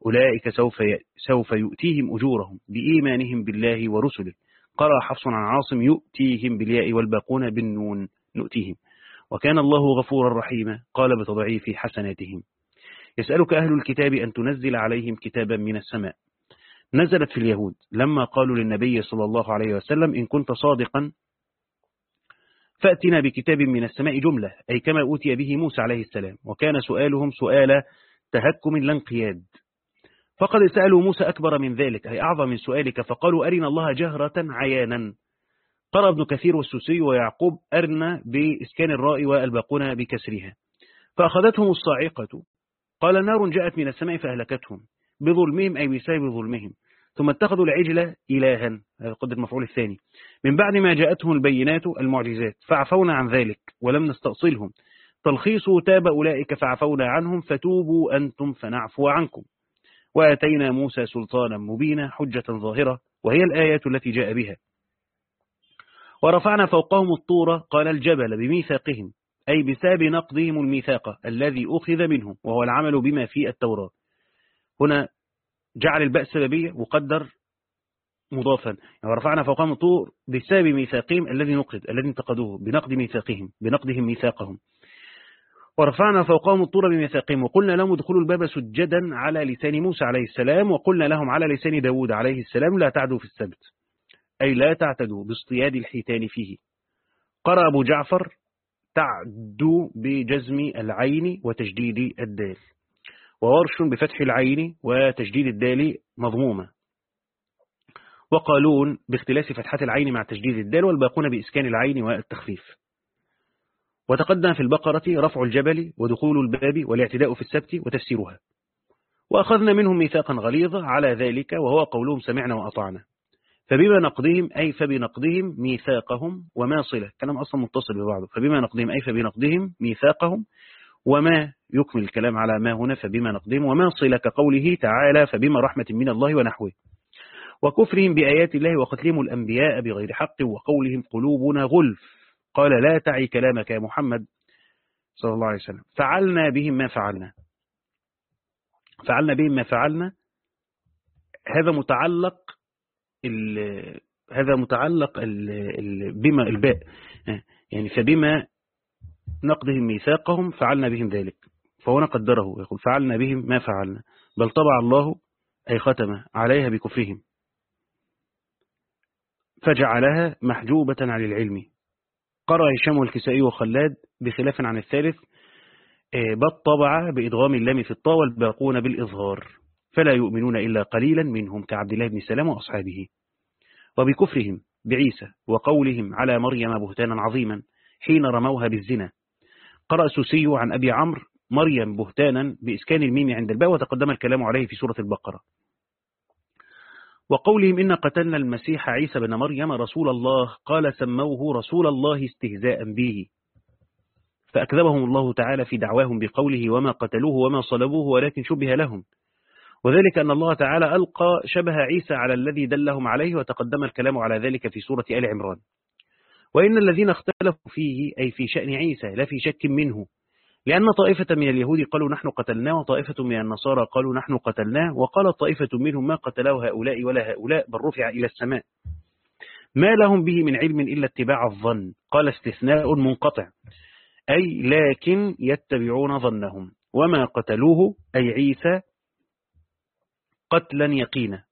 [SPEAKER 1] أولئك سوف سوف يؤتيهم أجورهم بإيمانهم بالله ورسله. قرأ حفص عن عاصم يؤتيهم بالياء والباقون بالنون نؤتيهم. وكان الله غفورا رحيما قال بتضعيف حسناتهم. يسألك أهل الكتاب أن تنزل عليهم كتابا من السماء. نزلت في اليهود لما قالوا للنبي صلى الله عليه وسلم إن كنت صادقا فأتنا بكتاب من السماء جملة أي كما أوتي به موسى عليه السلام وكان سؤالهم سؤال تهكم لا انقياد. فقد سألوا موسى أكبر من ذلك أي أعظم من سؤالك فقالوا أرنا الله جهرة عيانا. قرأ ابن كثير والسوسي ويعقوب أرنا بإسكان الراء والباقون بكسرها. فأخذتهم الصاعقة قال نار جاءت من السماء فأهلكتهم بظلمهم أي بسبب ظلمهم. ثم اتخذوا العجل إلها هذا قد المفعول الثاني. من بعد ما جاءتهم البينات المعجزات فعفونا عن ذلك ولم نستأصلهم. تلخيص تاب أولئك فعفونا عنهم فتوبوا أنتم فنعفو عنكم. وآتينا موسى سلطانا مبينا حجة ظاهرة وهي الآية التي جاء بها. ورفعنا فوقهم الطور قال الجبل بميثاقهم. أي بسبب نقضهم الميثاق الذي أخذ منهم وهو العمل بما في التوراة. هنا جعل الباء سببية وقدر مضافا. يعني ورفعنا فوقهم الطور بسبب ميثاقهم الذي نقض الذي انتقدوه بنقض ميثاقهم بنقضهم ميثاقهم. ورفعنا فوقهم الطور بميثاقهم وقلنا لهم ادخلوا الباب سجدا على لسان موسى عليه السلام وقلنا لهم على لسان داود عليه السلام لا تعدوا في السبت. أي لا تعتدوا باصطياد الحيتان فيه. قرأ أبو جعفر تعدو بجزم العين وتجديد الدال. وورش بفتح العين وتجديد الدال مضمومة. وقالون باختلاف فتحة العين مع تجديد الدال والباقون بإسكان العين والتخفيف. وتقدم في البقرة رفع الجبل ودخول الباب والاعتداء في السبت وتفسيرها. وأخذنا منهم ميثاقا غليظا على ذلك وهو قولهم سمعنا وأطعنا. فبما نقضهم أي فبنقضهم ميثاقهم وما صلة. كلام أصلا متصل ببعضه. فبما نقضهم أي فبنقضهم ميثاقهم وما يكمل الكلام على ما هنا فبما نقضهم وما صلة كقوله تعالى فبما رحمة من الله ونحوه. وكفرهم بآيات الله وقتلهم الأنبياء بغير حق وقولهم قلوبنا غلف. قال لا تعي كلامك يا محمد صلى الله عليه وسلم. فعلنا بهم ما فعلنا. فعلنا بهم ما فعلنا. هذا متعلق هذا متعلق بما الباء. يعني فبما نقضهم ميثاقهم فعلنا بهم ذلك. فهنا قدره يقول فعلنا بهم ما فعلنا. بل طبع الله أي ختم عليها بكفرهم. فجعلها محجوبة عن العلم. قرأ هشام والكسائي وخلاد بخلاف عن الثالث بل طبع بإدغام اللام في الطاء والباقون بالإظهار. فلا يؤمنون إلا قليلا منهم كعبد الله بن سلام وأصحابه. وبكفرهم بعيسى وقولهم على مريم بهتانا عظيما حين رموها بالزنا. قرأ سوسي عن أبي عمرو مريم بهتانا بإسكان الميم عند الباء وتقدم الكلام عليه في سورة البقرة. وقولهم إن قتلنا المسيح عيسى بن مريم رسول الله. قال سموه رسول الله استهزاء به. فأكذبهم الله تعالى في دعواهم بقوله وما قتلوه وما صلبوه ولكن شبه لهم. وذلك أن الله تعالى ألقى شبه عيسى على الذي دلهم عليه وتقدم الكلام على ذلك في سورة آل عمران. وإن الذين اختلفوا فيه أي في شأن عيسى لا في شك منه. لأن طائفة من اليهود قالوا نحن قتلناه وطائفة من النصارى قالوا نحن قتلناه وقال طائفة منهم ما قتلاه هؤلاء ولا هؤلاء بل رفع إلى السماء. ما لهم به من علم إلا اتباع الظن. قال استثناء منقطع. أي لكن يتبعون ظنهم. وما قتلوه أي عيسى قتلا يقينا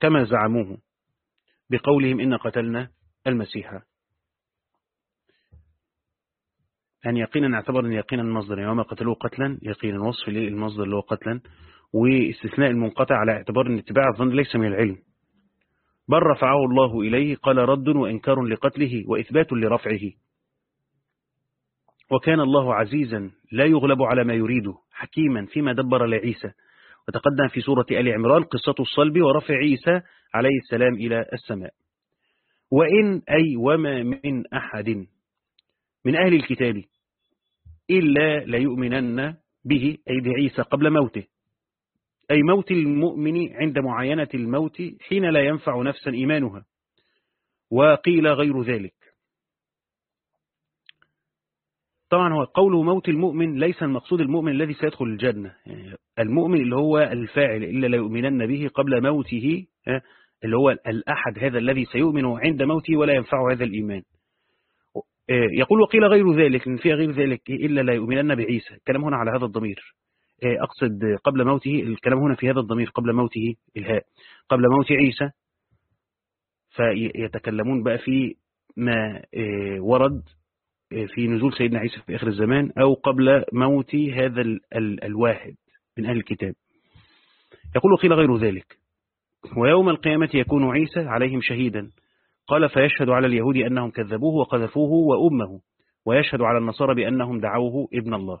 [SPEAKER 1] كما زعموه بقولهم إن قتلنا المسيح. يعني يقينا نعتبر أن يقينا المصدر. يعني وما قتلوه قتلا يقينا وصف المصدر اللي هو قتلا واستثناء المنقطع على اعتبار أن اتباع الظن ليس من العلم. بل رفعه الله إليه قال رد وإنكار لقتله وإثبات لرفعه. وكان الله عزيزا لا يغلب على ما يريده حكيما فيما دبر لعيسى. وتقدم في سورة آل عمران قصة الصلب ورفع عيسى عليه السلام إلى السماء. وإن أي وما من أحد من أهل الكتاب إلا ليؤمنن به أي بعيسى قبل موته. أي موت المؤمن عند معاينة الموت حين لا ينفع نفسا إيمانها. وقيل غير ذلك. طبعا هو قوله موت المؤمن ليس المقصود المؤمن الذي سيدخل الجنة. يعني المؤمن اللي هو الفاعل إلا لا يؤمنن به قبل موته اللي هو الأحد هذا الذي سيؤمن عند موته ولا ينفع هذا الإيمان. يقول وقيل غير ذلك إن فيها غير ذلك إلا لا يؤمنن بعيسى. الكلام هنا على هذا الضمير. أقصد قبل موته الكلام هنا في هذا الضمير قبل موته الهاء. قبل موت عيسى فيتكلمون بقى في ما ورد في نزول سيدنا عيسى في آخر الزمان أو قبل موت هذا ال ال الواحد من أهل الكتاب. يقول وقيل غير ذلك. ويوم القيامة يكون عيسى عليهم شهيدا. قال فيشهد على اليهود أنهم كذبوه وقذفوه وأمه ويشهد على النصارى بأنهم دعوه ابن الله.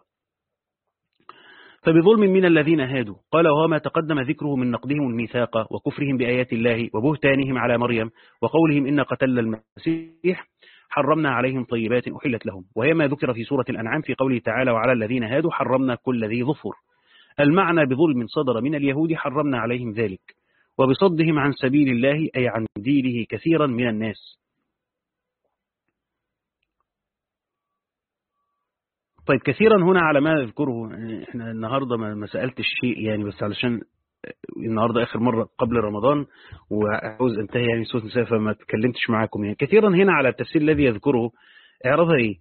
[SPEAKER 1] فبظلم من الذين هادوا. قال وما تقدم ذكره من نقدهم الميثاق وكفرهم بآيات الله وبهتانهم على مريم وقولهم إن قتلنا المسيح حرمنا عليهم طيبات أحلت لهم. وهي ما ذكر في سورة الأنعام في قوله تعالى وعلى الذين هادوا حرمنا كل ذي ظفر. المعنى بظلم صدر من اليهود حرمنا عليهم ذلك. وبصدهم عن سبيل الله أي عن دينه كثيرا من الناس. طيب كثيرا هنا على ما أذكره إحنا النهاردة ما سألتش شيء يعني بس علشان النهاردة آخر مرة قبل رمضان وعاوز أنتهي يعني صوت نساء فما تكلمتش معاكم يعني. كثيرا هنا على التفسير الذي يذكره اعرضها إيه؟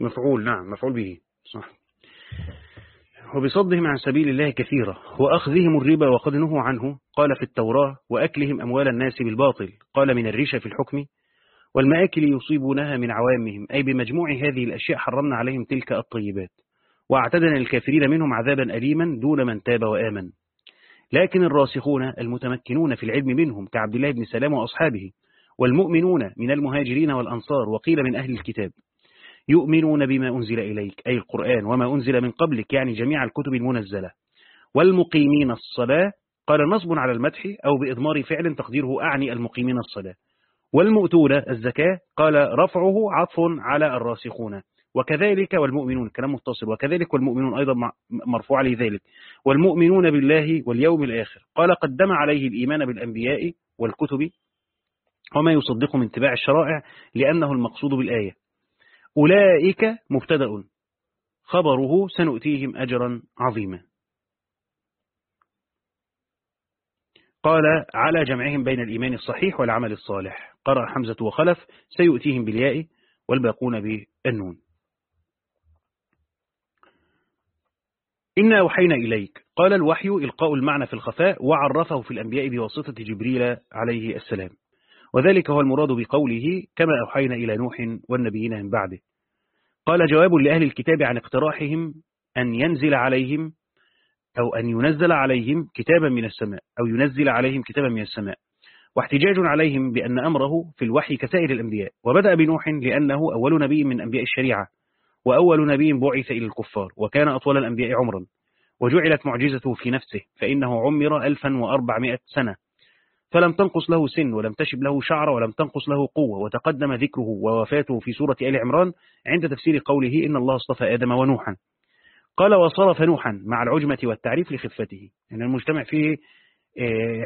[SPEAKER 1] مفعول نعم مفعول به صح. وبصدهم عن سبيل الله كثيرا وأخذهم الربا وقد نهوا عنه قال في التوراة وأكلهم أموال الناس بالباطل قال من الريشة في الحكم والمآكل يصيبونها من عوامهم أي بمجموع هذه الأشياء حرمنا عليهم تلك الطيبات واعتدنا الكافرين منهم عذابا أليما دون من تاب وآمن. لكن الراسخون المتمكنون في العلم منهم كعبد الله بن سلام وأصحابه والمؤمنون من المهاجرين والأنصار وقيل من أهل الكتاب يؤمنون بما أنزل إليك أي القرآن وما أنزل من قبلك يعني جميع الكتب المنزلة. والمقيمين الصلاة قال نصب على المدح أو بإضمار فعل تقديره أعني المقيمين الصلاة. والمؤتون الزكاة قال رفعه عطف على الراسخون. وكذلك والمؤمنون كلام متصل. وكذلك والمؤمنون أيضا مرفوع عليه ذلك. والمؤمنون بالله واليوم الآخر. قال قدم عليه الإيمان بالأنبياء والكتب وما يصدق من اتباع الشرائع لأنه المقصود بالآية. أولئك مبتدأ. خبره سنؤتيهم أجرا عظيما. قال على جمعهم بين الإيمان الصحيح والعمل الصالح. قرأ حمزة وخلف سيؤتيهم بالياء والباقون بالنون. إنا أوحينا إليك. قال الوحي إلقاء المعنى في الخفاء وعرفه في الأنبياء بواسطة جبريل عليه السلام. وذلك هو المراد بقوله كما أوحينا إلى نوح والنبيين من بعده. قال جواب لأهل الكتاب عن اقتراحهم أن ينزل عليهم أو أن ينزل عليهم كتابا من السماء أو ينزل عليهم كتابا من السماء. واحتجاج عليهم بأن أمره في الوحي كسائر الأنبياء. وبدأ بنوح لأنه أول نبي من أنبياء الشريعة. وأول نبي بعث إلى الكفار وكان أطول الأنبياء عمرا. وجعلت معجزته في نفسه فإنه عمر 1400 سنة. فلم تنقص له سن ولم تشب له شعر ولم تنقص له قوة وتقدم ذكره ووفاته في سورة آل عمران عند تفسير قوله إن الله اصطفى آدم ونوحا. قال وصرف نوحا مع العجمة والتعريف لخفته. يعني المجتمع فيه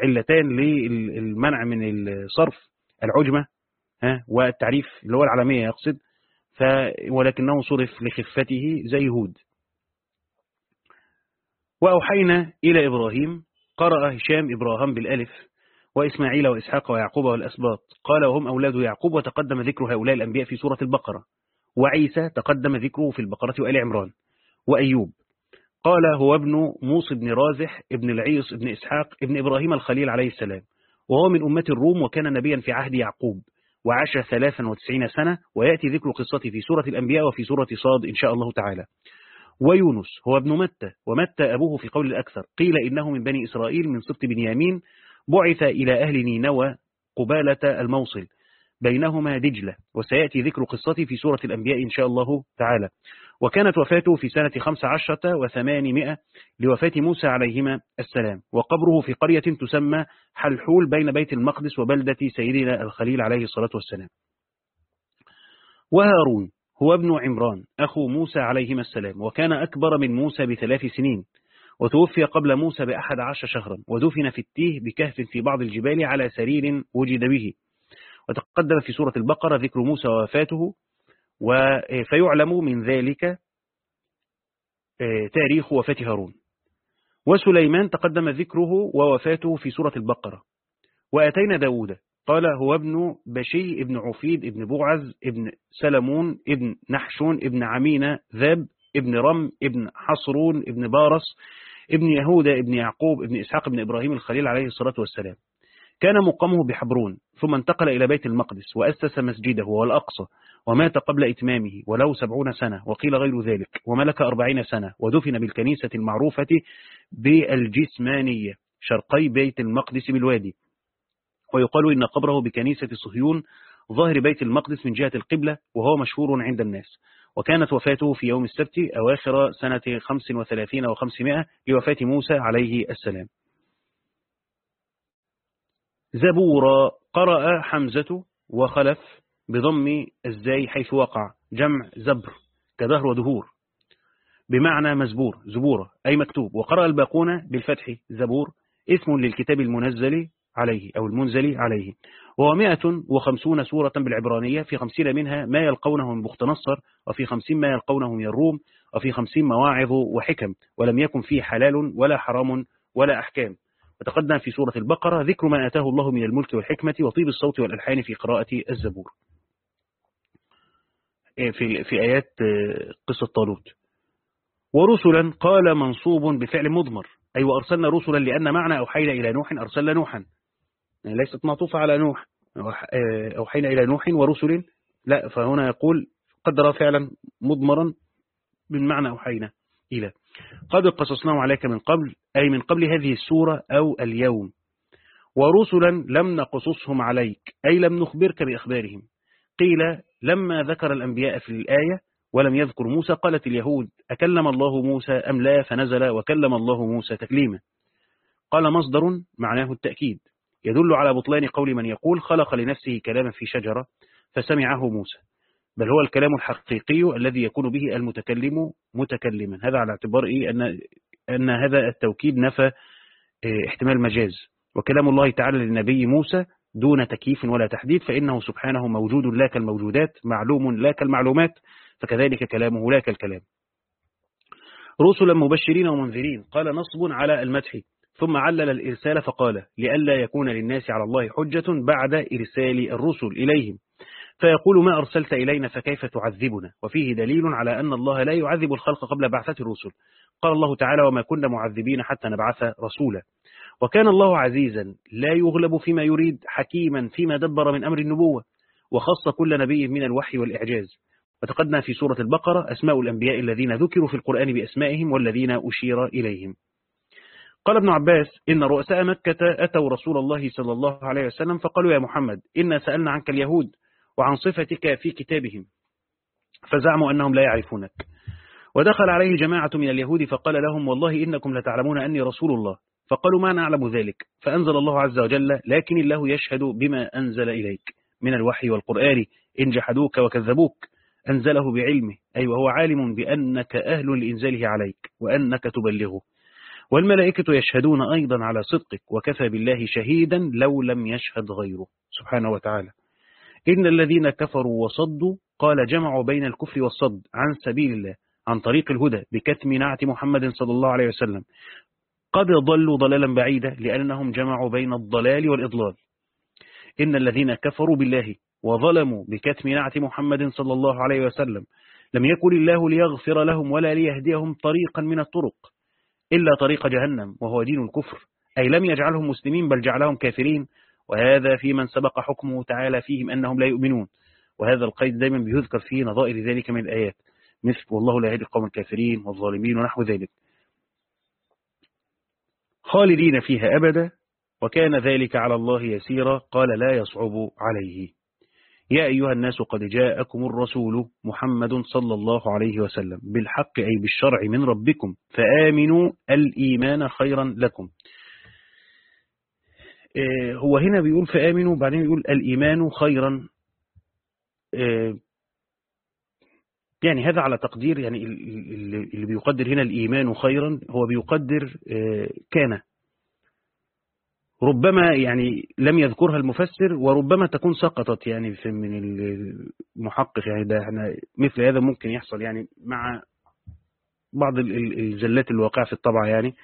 [SPEAKER 1] علتان للمنع من الصرف العجمة والتعريف اللي هو العالمية يقصد. ف ولكنه صرف لخفته زي هود. وأوحينا إلى إبراهيم قرأ هشام إبراهام بالألف وإسماعيل وإسحاق ويعقوب والأسباط. قال وهم أولاد يعقوب وتقدم ذكر هؤلاء الأنبياء في سورة البقرة. وعيسى تقدم ذكره في البقرة وآل عمران. وأيوب. قال هو ابن موسى بن رازح ابن العيص ابن إسحاق ابن إبراهيم الخليل عليه السلام. وهو من أمة الروم وكان نبيا في عهد يعقوب. وعاش 93 سنة ويأتي ذكر قصته في سورة الأنبياء وفي سورة صاد إن شاء الله تعالى. ويونس هو ابن متى ومتى أبوه في قول الأكثر. قيل إنه من بني إسرائيل من سبط بنيامين. بعث إلى أهل نينوى قبالة الموصل بينهما دجلة وسيأتي ذكر قصته في سورة الأنبياء إن شاء الله تعالى. وكانت وفاته في سنة خمس عشرة وثمانمائة لوفاة موسى عليهما السلام. وقبره في قرية تسمى حلحول بين بيت المقدس وبلدة سيدنا الخليل عليه الصلاة والسلام. وهارون هو ابن عمران أخو موسى عليهما السلام وكان أكبر من موسى بثلاث سنين. وتوفي قبل موسى بأحد عشر شهرا ودفن في التيه بكهف في بعض الجبال على سرير وجد به. وتقدم في سورة البقرة ذكر موسى ووفاته فيعلم من ذلك تاريخ وفاة هارون. وسليمان تقدم ذكره ووفاته في سورة البقرة. وأتينا داود. قال هو ابن بشي ابن عفيد ابن بوعز ابن سلمون ابن نحشون ابن عمينة ذاب ابن رم ابن حصرون ابن بارس ابن يهوذا ابن يعقوب ابن إسحاق ابن إبراهيم الخليل عليه الصلاة والسلام. كان مقامه بحبرون ثم انتقل إلى بيت المقدس وأسس مسجده والأقصى ومات قبل إتمامه ولو سبعون سنة وقيل غير ذلك وملك أربعين سنة ودفن بالكنيسة المعروفة بالجسمانية شرقي بيت المقدس بالوادي. ويقال إن قبره بكنيسة صهيون ظاهر بيت المقدس من جهة القبلة وهو مشهور عند الناس. وكانت وفاته في يوم السبت أواخر سنة 35 و500 لوفاة موسى عليه السلام. زبورا قرأ حمزة وخلف بضم الزاي حيث وقع جمع زبر كدهر ودهور بمعنى مزبور زبورة أي مكتوب. وقرأ الباقون بالفتح زبور اسم للكتاب المنزل عليه أو المنزل عليه. وهو 150 سورة بالعبرانية في 50 منها ما يلقونه من بخت نصر وفي 50 ما يلقونه من الروم وفي 50 مواعظ وحكم ولم يكن فيه حلال ولا حرام ولا أحكام. وتقدم في سورة البقرة ذكر ما آتاه الله من الملك والحكمة وطيب الصوت والألحان في قراءة الزبور. في, في آيات قصة طالوت. ورسلا قال منصوب بفعل مضمر أي أيوة وأرسلنا رسلا لأن معنى أوحينا إلى نوح أرسلنا نوحا. يعني ليست معطوفة على نوح. أوحينا إلى نوح ورسل. لا فهنا يقول قدر فعلا مضمرا من معنى أوحينا إلى. قد قصصناه عليك من قبل أي من قبل هذه السورة أو اليوم. ورسلا لم نقصصهم عليك أي لم نخبرك بأخبارهم. قيل لما ذكر الأنبياء في الآية ولم يذكر موسى قالت اليهود أكلم الله موسى أم لا؟ فنزل وكلم الله موسى تكليما. قال مصدر معناه التأكيد. يدل على بطلان قول من يقول خلق لنفسه كلاما في شجرة فسمعه موسى. بل هو الكلام الحقيقي الذي يكون به المتكلم متكلما. هذا على اعتبار إيه؟ أن, أن هذا التوكيد نفى احتمال مجاز. وكلام الله تعالى للنبي موسى دون تكييف ولا تحديد فإنه سبحانه موجود لا كالموجودات معلوم لا كالمعلومات فكذلك كلامه لا كالكلام. رسلا مبشرين ومنذرين قال نصب على المدح. ثم علل الإرسال فقال لئلا يكون للناس على الله حجة بعد إرسال الرسل إليهم. فيقول ما أرسلت إلينا فكيف تعذبنا؟ وفيه دليل على أن الله لا يعذب الخلق قبل بعثة الرسل. قال الله تعالى وما كنا معذبين حتى نبعث رسولا. وكان الله عزيزا لا يغلب فيما يريد حكيما فيما دبر من أمر النبوة. وخص كل نبي من الوحي والإعجاز. وتقدم في سورة البقرة أسماء الأنبياء الذين ذكروا في القرآن بأسمائهم والذين أشير إليهم. قال ابن عباس إن رؤساء مكة أتوا رسول الله صلى الله عليه وسلم فقالوا يا محمد إنا سألنا عنك اليهود وعن صفتك في كتابهم فزعموا أنهم لا يعرفونك. ودخل عليه جماعة من اليهود فقال لهم والله إنكم لتعلمون أني رسول الله. فقالوا ما نعلم ذلك؟ فأنزل الله عز وجل لكن الله يشهد بما أنزل إليك من الوحي والقرآن إن جحدوك وكذبوك أنزله بعلمه أي وهو عالم بأنك أهل لإنزاله عليك وأنك تبلغه. والملائكة يشهدون أيضا على صدقك وكفى بالله شهيدا لو لم يشهد غيره. سبحانه وتعالى. إن الذين كفروا وصدوا قال جمعوا بين الكفر والصد عن سبيل الله عن طريق الهدى بكتم نعت محمد صلى الله عليه وسلم. قد ضلوا ضلالا بعيدا لأنهم جمعوا بين الضلال والإضلال. إن الذين كفروا بالله وظلموا بكتم نعت محمد صلى الله عليه وسلم لم يكن الله ليغفر لهم ولا ليهديهم طريقا من الطرق. إلا طريق جهنم وهو دين الكفر. أي لم يجعلهم مسلمين بل جعلهم كافرين. وهذا في من سبق حكمه تعالى فيهم أنهم لا يؤمنون. وهذا القيد دائما بيذكر فيه نظائر ذلك من الآيات. مثل والله لا يهدي القوم الكافرين والظالمين ونحو ذلك. خالدين فيها أبدا. وكان ذلك على الله يسيرا. قال لا يصعب عليه. يا أيها الناس قد جاءكم الرسول محمد صلى الله عليه وسلم بالحق أي بالشرع من ربكم فآمنوا الإيمان خيرا لكم. هو هنا بيقول فآمنوا بعدين يقول الإيمان خيرا. يعني هذا على تقدير يعني اللي بيقدر هنا الإيمان خيرا هو بيقدر كان. ربما يعني لم يذكرها المفسر وربما تكون سقطت يعني في من المحقق يعني ده إحنا مثل هذا ممكن يحصل يعني مع بعض الجلات الواقعة في الطبع يعني.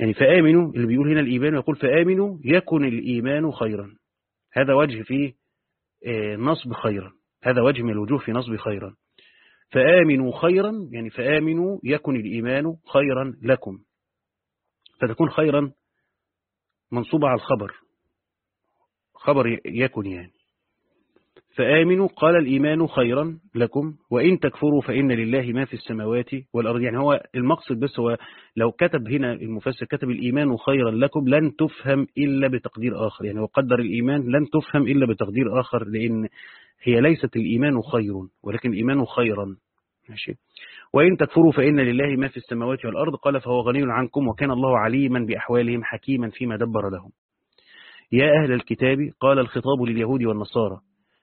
[SPEAKER 1] يعني فآمنوا اللي بيقول هنا الإيمان ويقول فآمنوا يكن الإيمان خيرا. هذا وجه في نصب خيرا. هذا وجه من الوجوه في نصب خيرا. فآمنوا خيرا يعني فآمنوا يكن الإيمان خيرا لكم. فتكون خيرا منصوبة على الخبر. خبر يكن يعني. فآمنوا قال الإيمان خيرا لكم وإن تكفروا فإن لله ما في السماوات والأرض. يعني هو المقصد بس هو لو كتب هنا المفسر كتب الإيمان خيرا لكم لن تفهم إلا بتقدير آخر. يعني وقدر الإيمان لن تفهم إلا بتقدير آخر لأن هي ليست الإيمان خير ولكن الإيمان خيرا. ماشي. وإن تكفروا فإن لله ما في السماوات والأرض. قال فهو غني عنكم وكان الله عليما بأحوالهم حكيما فيما دبر لهم. يا أهل الكتاب قال الخطاب لليهود والنصارى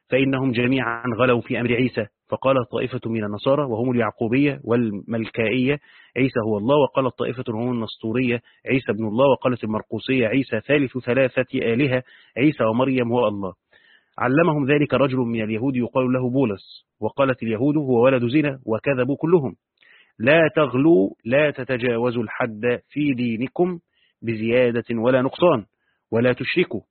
[SPEAKER 1] فإنهم جميعا غلوا في أمر عيسى فقال طائفة من النصارى وهم اليعقوبية والملكائية عيسى هو الله وقالت طائفة وهم النسطورية عيسى بن الله وقالت المرقوسية عيسى ثالث ثلاثة آلهة عيسى ومريم هو الله. علمهم ذلك رجل من اليهود يقال له بولس. وقالت اليهود هو ولد زنا وكذبوا كلهم. لا تغلوا لا تتجاوزوا الحد في دينكم بزيادة ولا نقصان ولا تشركوا.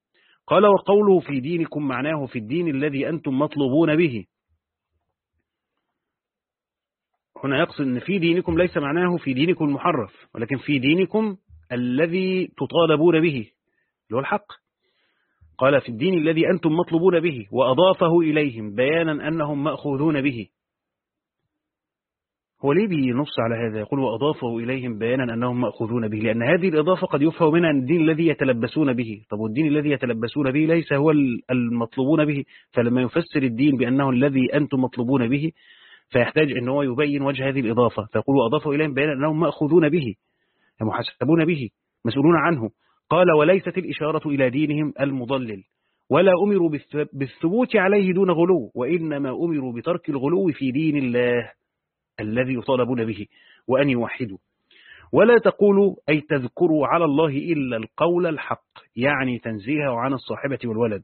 [SPEAKER 1] قال وقوله في دينكم معناه في الدين الذي أنتم مطلوبون به. هنا يقصد أن في دينكم ليس معناه في دينكم المحرف ولكن في دينكم الذي تطالبون به اللي هو الحق. قال في الدين الذي أنتم مطلوبون به وأضافه إليهم بيانا أنهم مأخوذون به. هو ليه بينص على هذا؟ يقول وأضافه إليهم بيانا أنهم مأخوذون به لأن هذه الإضافة قد يفهم منها الدين الذي يتلبسون به. طب والدين الذي يتلبسون به ليس هو المطلوبون به. فلما يفسر الدين بأنه الذي أنتم مطلوبون به فيحتاج أن هو يبين وجه هذه الإضافة. فيقول وأضافه إليهم بيانا أنهم مأخوذون به محاسبون به مسؤولون عنه. قال وليست الإشارة إلى دينهم المضلل ولا أمروا بالثبوت عليه دون غلو وإنما أمروا بترك الغلو في دين الله الذي يطالبون به وأن يوحدوا. ولا تقولوا أي تذكروا على الله إلا القول الحق يعني تنزيهه عن الصاحبة والولد.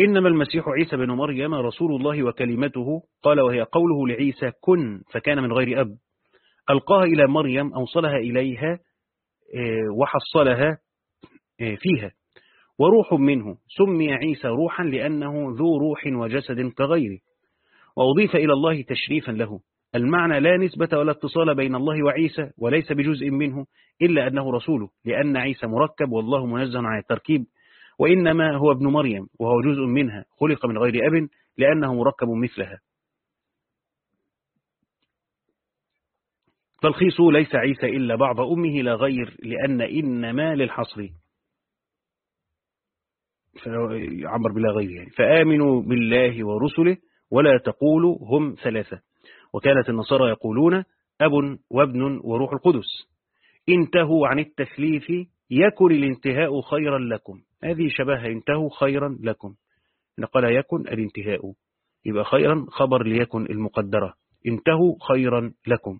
[SPEAKER 1] إنما المسيح عيسى بن مريم رسول الله وكلمته قال وهي قوله لعيسى كن فكان من غير أب. ألقاها إلى مريم أوصلها إليها وحصلها فيها. وروح منه سمي عيسى روحا لأنه ذو روح وجسد كغيره. وأضيف إلى الله تشريفا له. المعنى لا نسبة ولا اتصال بين الله وعيسى وليس بجزء منه إلا أنه رسوله لأن عيسى مركب والله منزه عن التركيب. وإنما هو ابن مريم وهو جزء منها خلق من غير أب لأنه مركب مثلها. تلخيص ليس عيسى إلا بعض أمه لا غير لأن إنما للحصر. عبر بلا غير يعني. فآمنوا بالله ورسله ولا تقولوا هم ثلاثة. وكانت النصارى يقولون أب وابن وروح القدس. انتهوا عن التثليث يكن الانتهاء خيرا لكم. هذه شبه انتهوا خيرا لكم. قال يكن الانتهاء يبقى خيرا خبر ليكن المقدرة. انتهوا خيرا لكم.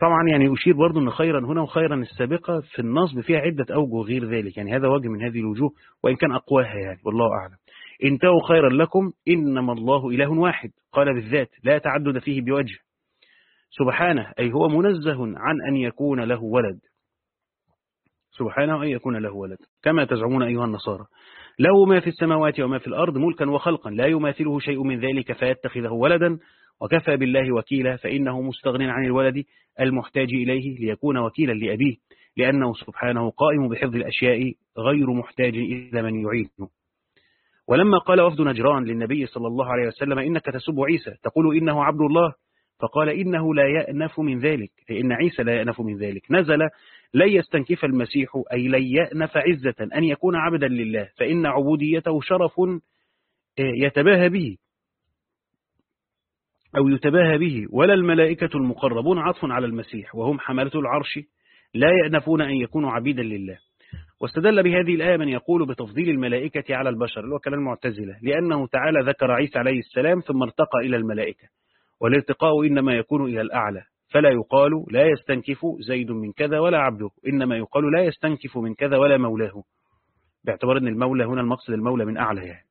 [SPEAKER 1] طبعا يعني أشير برضو أن خيرا هنا وخيرا السابقة في النصب فيها عدة أوجه غير ذلك. يعني هذا وجه من هذه الوجوه وإن كان أقواها يعني والله أعلم. انتهوا خيرا لكم إنما الله إله واحد. قال بالذات لا تعدد فيه بوجه. سبحانه أي هو منزه عن أن يكون له ولد. سبحانه أن يكون له ولد. كما تزعمون أيها النصارى. له ما في السماوات وما في الأرض ملكا وخلقا. لا يماثله شيء من ذلك فيتخذه ولدا. وكفى بالله وكيلا فإنه مستغن عن الولد المحتاج إليه ليكون وكيلا لأبيه لأنه سبحانه قائم بحفظ الأشياء غير محتاج إلى من يعينه. ولما قال وفد نجران للنبي صلى الله عليه وسلم إنك تسب عيسى تقول إنه عبد الله؟ فقال إنه لا يأنف من ذلك فإن عيسى لا يأنف من ذلك. نزل لن يستنكف المسيح أي لن يأنف عزة أن يكون عبدا لله فإن عبوديته شرف يتباهى به. أو يتباهى به ولا الملائكة المقربون عطف على المسيح وهم حملة العرش لا يأنفون أن يكونوا عبيدا لله. واستدل بهذه الآية من يقول بتفضيل الملائكة على البشر اللي هو كلام المعتزلة لأنه تعالى ذكر عيسى عليه السلام ثم ارتقى إلى الملائكة. والارتقاء إنما يكون إلى الأعلى. فلا يقال لا يستنكف زيد من كذا ولا عبده إنما يقال لا يستنكف من كذا ولا مولاه. باعتبار أن المولى هنا المقصد المولى من أعلى يعني.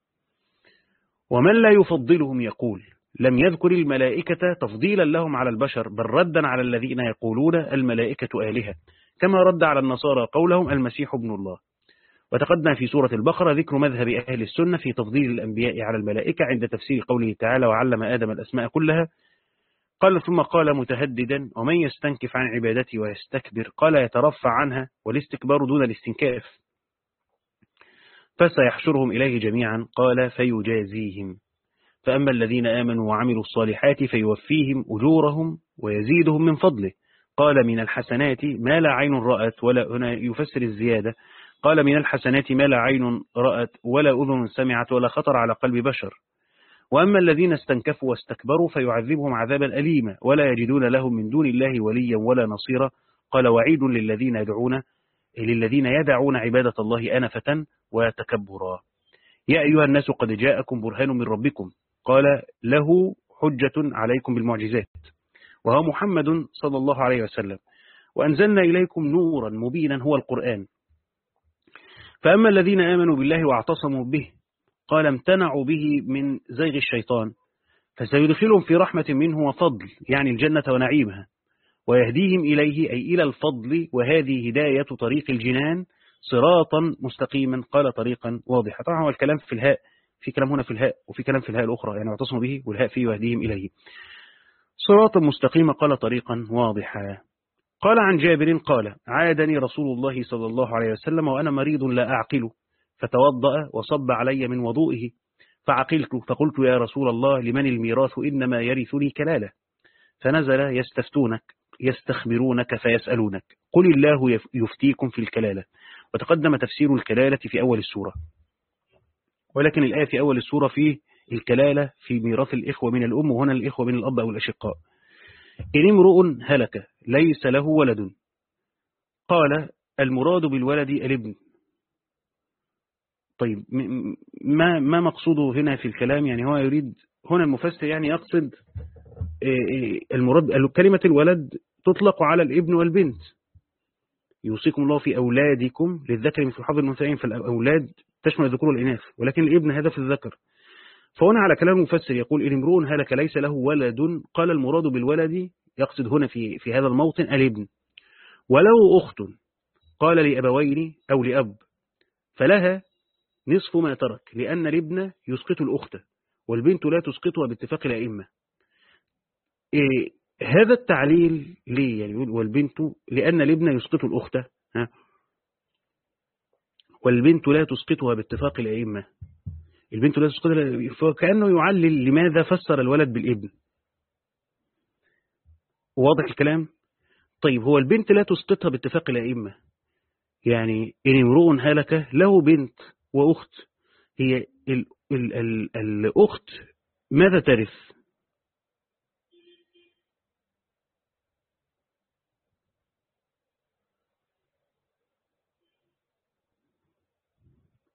[SPEAKER 1] ومن لا يفضلهم يقول لم يذكر الملائكة تفضيلا لهم على البشر بل ردا على الذين يقولون الملائكة آلهة كما رد على النصارى قولهم المسيح ابن الله. وتقدم في سورة البقرة ذكر مذهب أهل السنة في تفضيل الأنبياء على الملائكة عند تفسير قوله تعالى وعلم آدم الأسماء كلها قال ثم قال متهددا ومن يستنكف عن عبادتي ويستكبر قال يترفع عنها والاستكبار دون الاستنكاف فسيحشرهم إليه جميعا قال فيجازيهم فأما الذين آمنوا وعملوا الصالحات فيوفيهم أجورهم ويزيدهم من فضله. قال من الحسنات ما لا عين رأت ولا هنا يفسر الزيادة. قال من الحسنات ما لا عين رأت ولا أذن سمعت ولا خطر على قلب بشر. وأما الذين استنكفوا واستكبروا فيعذبهم عذابا أليما ولا يجدون لهم من دون الله وليا ولا نصيرا. قال وعيد للذين يدعون للذين يدعون عبادة الله أنفة وتكبرا. يا أيها الناس قد جاءكم برهان من ربكم. قال له حجة عليكم بالمعجزات. وهو محمد صلى الله عليه وسلم. وأنزلنا إليكم نورا مبينا هو القرآن. فأما الذين آمنوا بالله واعتصموا به قال امتنعوا به من زيغ الشيطان فسيدخلهم في رحمة منه وفضل يعني الجنة ونعيمها. ويهديهم إليه أي إلى الفضل وهذه هداية طريق الجنان صراطا مستقيما قال طريقا واضحا. طبعا هو الكلام في الهاء. في كلام هنا في الهاء وفي كلام في الهاء الأخرى يعني اعتصموا به والهاء فيه ويهديهم إليه. صراطا مستقيما قال طريقا واضحا. قال عن جابر قال عادني رسول الله صلى الله عليه وسلم وأنا مريض لا أعقل. فتوضأ وصب علي من وضوئه. فعقلت فقلت يا رسول الله لمن الميراث؟ إنما يرثني كلالة. فنزل يستفتونك يستخبرونك فيسألونك. قل الله يفتيكم في الكلالة. وتقدم تفسير الكلالة في أول السورة. ولكن الآية في أول السورة فيه الكلالة في ميراث الإخوة من الأم وهنا الإخوة من الأب أو الأشقاء. إن امرؤ هلك ليس له ولد. قال المراد بالولد الابن. طيب ما ما مقصوده هنا في الكلام؟ يعني هو يريد هنا المفسر يعني يقصد المراد كلمة الولد تطلق على الابن والبنت. يوصيكم الله في أولادكم للذكر مثل حظ المنثيين في الأولاد تشمل الذكور والإناث ولكن الإبن في الذكر. فهنا على كلام المفسر يقول إن امرؤ هلك ليس له ولد قال المراد بالولد يقصد هنا في في هذا الموطن الإبن. ولو أخت قال لأبوين أو لأب فلها نصف ما ترك لأن الإبن يسقط الأخت والبنت لا تسقطها باتفاق الأئمة. إيه هذا التعليل ليه يعني والبنت لأن الإبن يسقط الأخت والبنت لا تسقطها باتفاق الأئمة. البنت لا تسقطها فكأنه يعلل لماذا فسر الولد بالابن. واضح الكلام؟ طيب هو البنت لا تسقطها باتفاق الأئمة. يعني إن امرؤ هلك له بنت وأخت هي ال ال ال الأخت ماذا ترث؟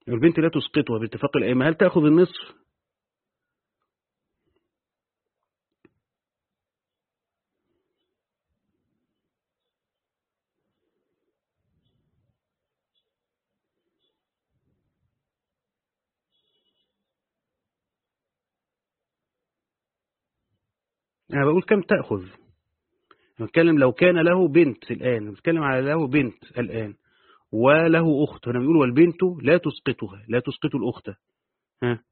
[SPEAKER 1] البنت لا تسقطها باتفاق الأئمة. هل تأخذ النصف؟ أنا بقول كم تأخذ. بتكلم لو كان له بنت الآن بتكلم على له بنت الآن. وله أخت. هنا بيقول والبنت لا تسقطها لا تسقط الأخت. ها؟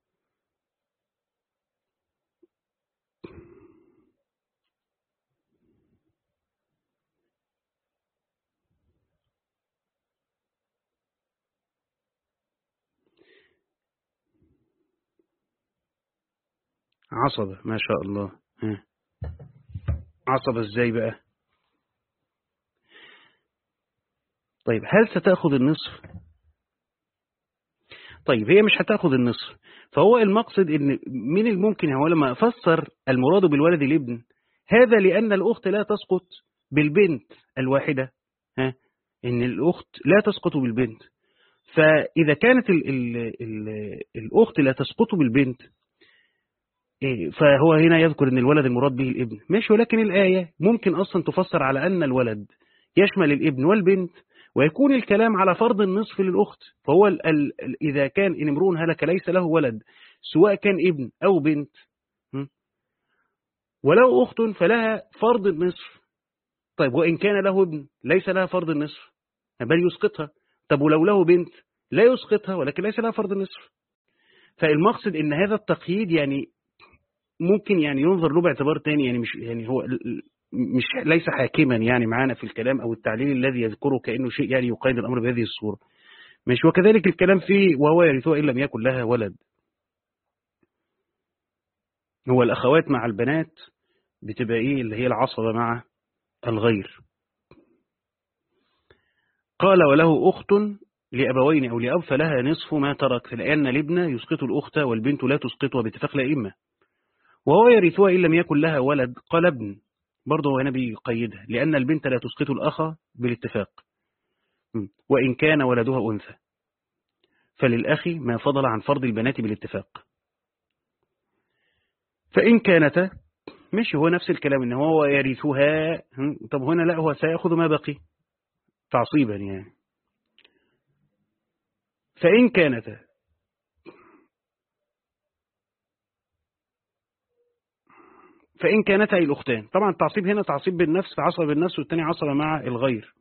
[SPEAKER 1] عصبة ما شاء الله. ها؟ عصبة إزاي بقى؟ طيب هل ستأخذ النصف؟ طيب هي مش هتأخذ النصف. فهو المقصد إن من الممكن؟ هو لما أفسر المراد بالولد الابن هذا لأن الأخت لا تسقط بالبنت الواحدة ها؟ إن الأخت لا تسقط بالبنت. فإذا كانت ال ال ال الأخت لا تسقط بالبنت فهو هنا يذكر إن الولد المراد به الابن. ماشي ولكن الآية ممكن أصلا تفسر على أن الولد يشمل الابن والبنت ويكون الكلام على فرض النصف للأخت فهو ال ال إذا كان إن امرؤ هلك ليس له ولد سواء كان ابن أو بنت ولو أخت فلها فرض النصف. طيب وإن كان له ابن ليس لها فرض النصف. بل يسقطها. طب ولو له بنت لا يسقطها ولكن ليس لها فرض النصف. فالمقصد إن هذا التقييد يعني ممكن يعني ينظر له باعتبار تاني يعني مش يعني هو مش ليس حاكما يعني معانا في الكلام أو التعليل الذي يذكره كأنه شيء يعني يقيد الأمر بهذه الصورة. مش وكذلك الكلام فيه وهو يرثها إن لم يكن لها ولد. هو الأخوات مع البنات بتبقى إيه اللي هي العصبة مع الغير. قال وله أخت لأبوين أو لأب فلها نصف ما ترك لأن الابن يسقط الأخت والبنت لا تسقطها باتفاق الأئمة. وهو يرثها إن لم يكن لها ولد قال ابن. برضه هنا بيقيدها لأن البنت لا تسقط الأخ بالاتفاق. وإن كان ولدها أنثى. فللأخ ما فضل عن فرض البنات بالاتفاق. فإن كانت مش هو نفس الكلام إن هو يرثها طب هنا لا هو سيأخذ ما بقي. تعصيبا يعني. فإن كانت فإن كانتا الأختان. طبعا التعصيب هنا تعصيب بالنفس فعصب بالنفس والتاني عصب مع الغير.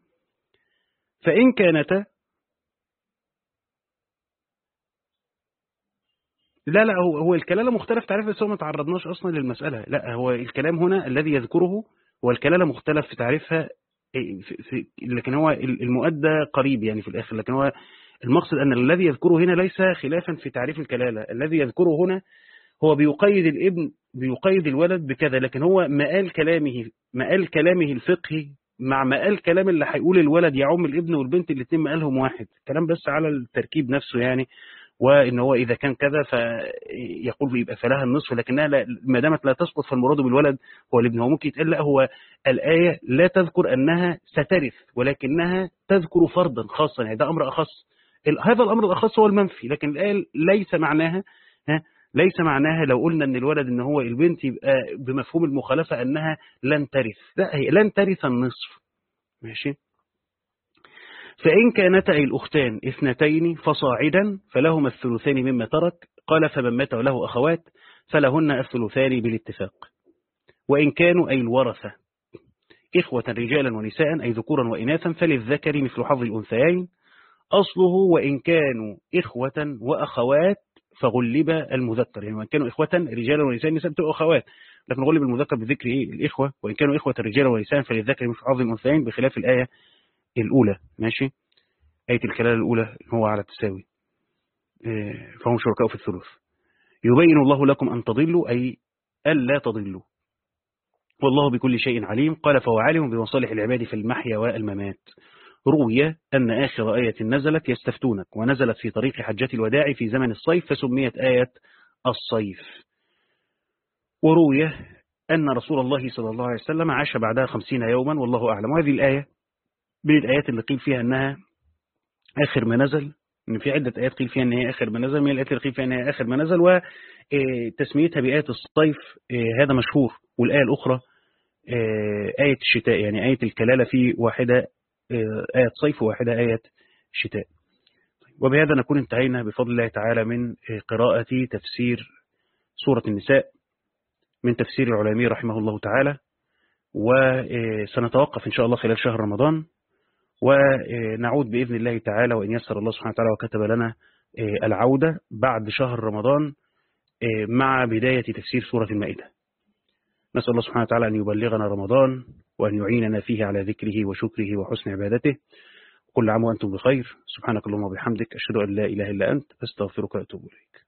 [SPEAKER 1] فإن كانتا لا لا هو هو الكلالة مختلف تعريف بس هو ما تعرضناش أصلا للمسألة. لا هو الكلام هنا الذي يذكره هو الكلالة مختلف في تعريفها في لكن هو المؤدى قريب يعني في الآخر. لكن هو المقصد أن الذي يذكره هنا ليس خلافا في تعريف الكلالة. الذي يذكره هنا هو بيقيد الابن بيقيد الولد بكذا لكن هو مقال كلامه مقال كلامه الفقهي مع مقال كلام اللي هيقول الولد يعم الابن والبنت الاثنين مقالهم واحد. كلام بس على التركيب نفسه يعني وإن هو إذا كان كذا فيقول يبقى فلها النصف لكنها ما دامت لا تسقط فالمراد بالولد هو الابن. هو ممكن يتقال لا هو الآية لا تذكر أنها سترث ولكنها تذكر فرضا خاصا. يعني ده أمر أخص. هذا الأمر الأخص هو المنفي لكن الآية ليس معناها ها ليس معناها لو قلنا إن الولد إن هو البنت يبقى بمفهوم المخالفة أنها لن ترث. لا هي لن ترث النصف. ماشي؟ فإن كانتا الأختان اثنتين فصاعدا فلهما الثلثان مما ترك. قال فمن مات له أخوات فلهن الثلثان بالاتفاق. وإن كانوا أي الورثة إخوة رجالا ونساء أي ذكورا وإناثا فللذكر مثل حظ الأنثيين. أصله وإن كانوا إخوة وأخوات فغلب المذكر. يعني وإن كانوا إخوة رجالا ونساء نساء بتبقوا أخوات. لكن غلب المذكر بذكر إيه؟ الإخوة. وإن كانوا إخوة رجالا ونساء فللذكر مثل حظ الأنثيين بخلاف الآية الأولى. ماشي؟ آية الكلالة الأولى هو على التساوي. فهم شركاء في الثلث. يبين الله لكم أن تضلوا أي ألا تضلوا. والله بكل شيء عليم. قال فهو عالم بمصالح العباد في المحيا والممات. روي أن آخر آية نزلت يستفتونك ونزلت في طريق حجة الوداع في زمن الصيف فسميت آية الصيف. وروي أن رسول الله صلى الله عليه وسلم عاش بعدها خمسين يوما والله أعلم. وهذه الآية من الآيات اللي قيل فيها أنها آخر ما نزل إن في عدة آيات قيل فيها أن هي آخر ما نزل من الآيات اللي قيل فيها أن هي آخر ما نزل وتسميتها بآية الصيف هذا مشهور. والآية الأخرى آية الشتاء يعني آية الكلالة في واحدة آية صيف وواحدة آية شتاء. وبهذا نكون انتهينا بفضل الله تعالى من قراءة تفسير سورة النساء من تفسير العلماء رحمه الله تعالى. وسنتوقف إن شاء الله خلال شهر رمضان. ونعود بإذن الله تعالى وإن يسر الله سبحانه وتعالى وكتب لنا العودة بعد شهر رمضان مع بداية تفسير سورة المائدة. نسأل الله سبحانه وتعالى أن يبلغنا رمضان وأن يعيننا فيه على ذكره وشكره وحسن عبادته. كل عام وأنتم بخير. سبحانك اللهم وبحمدك. أشهد أن لا إله إلا أنت. أستغفرك وأتوب إليك.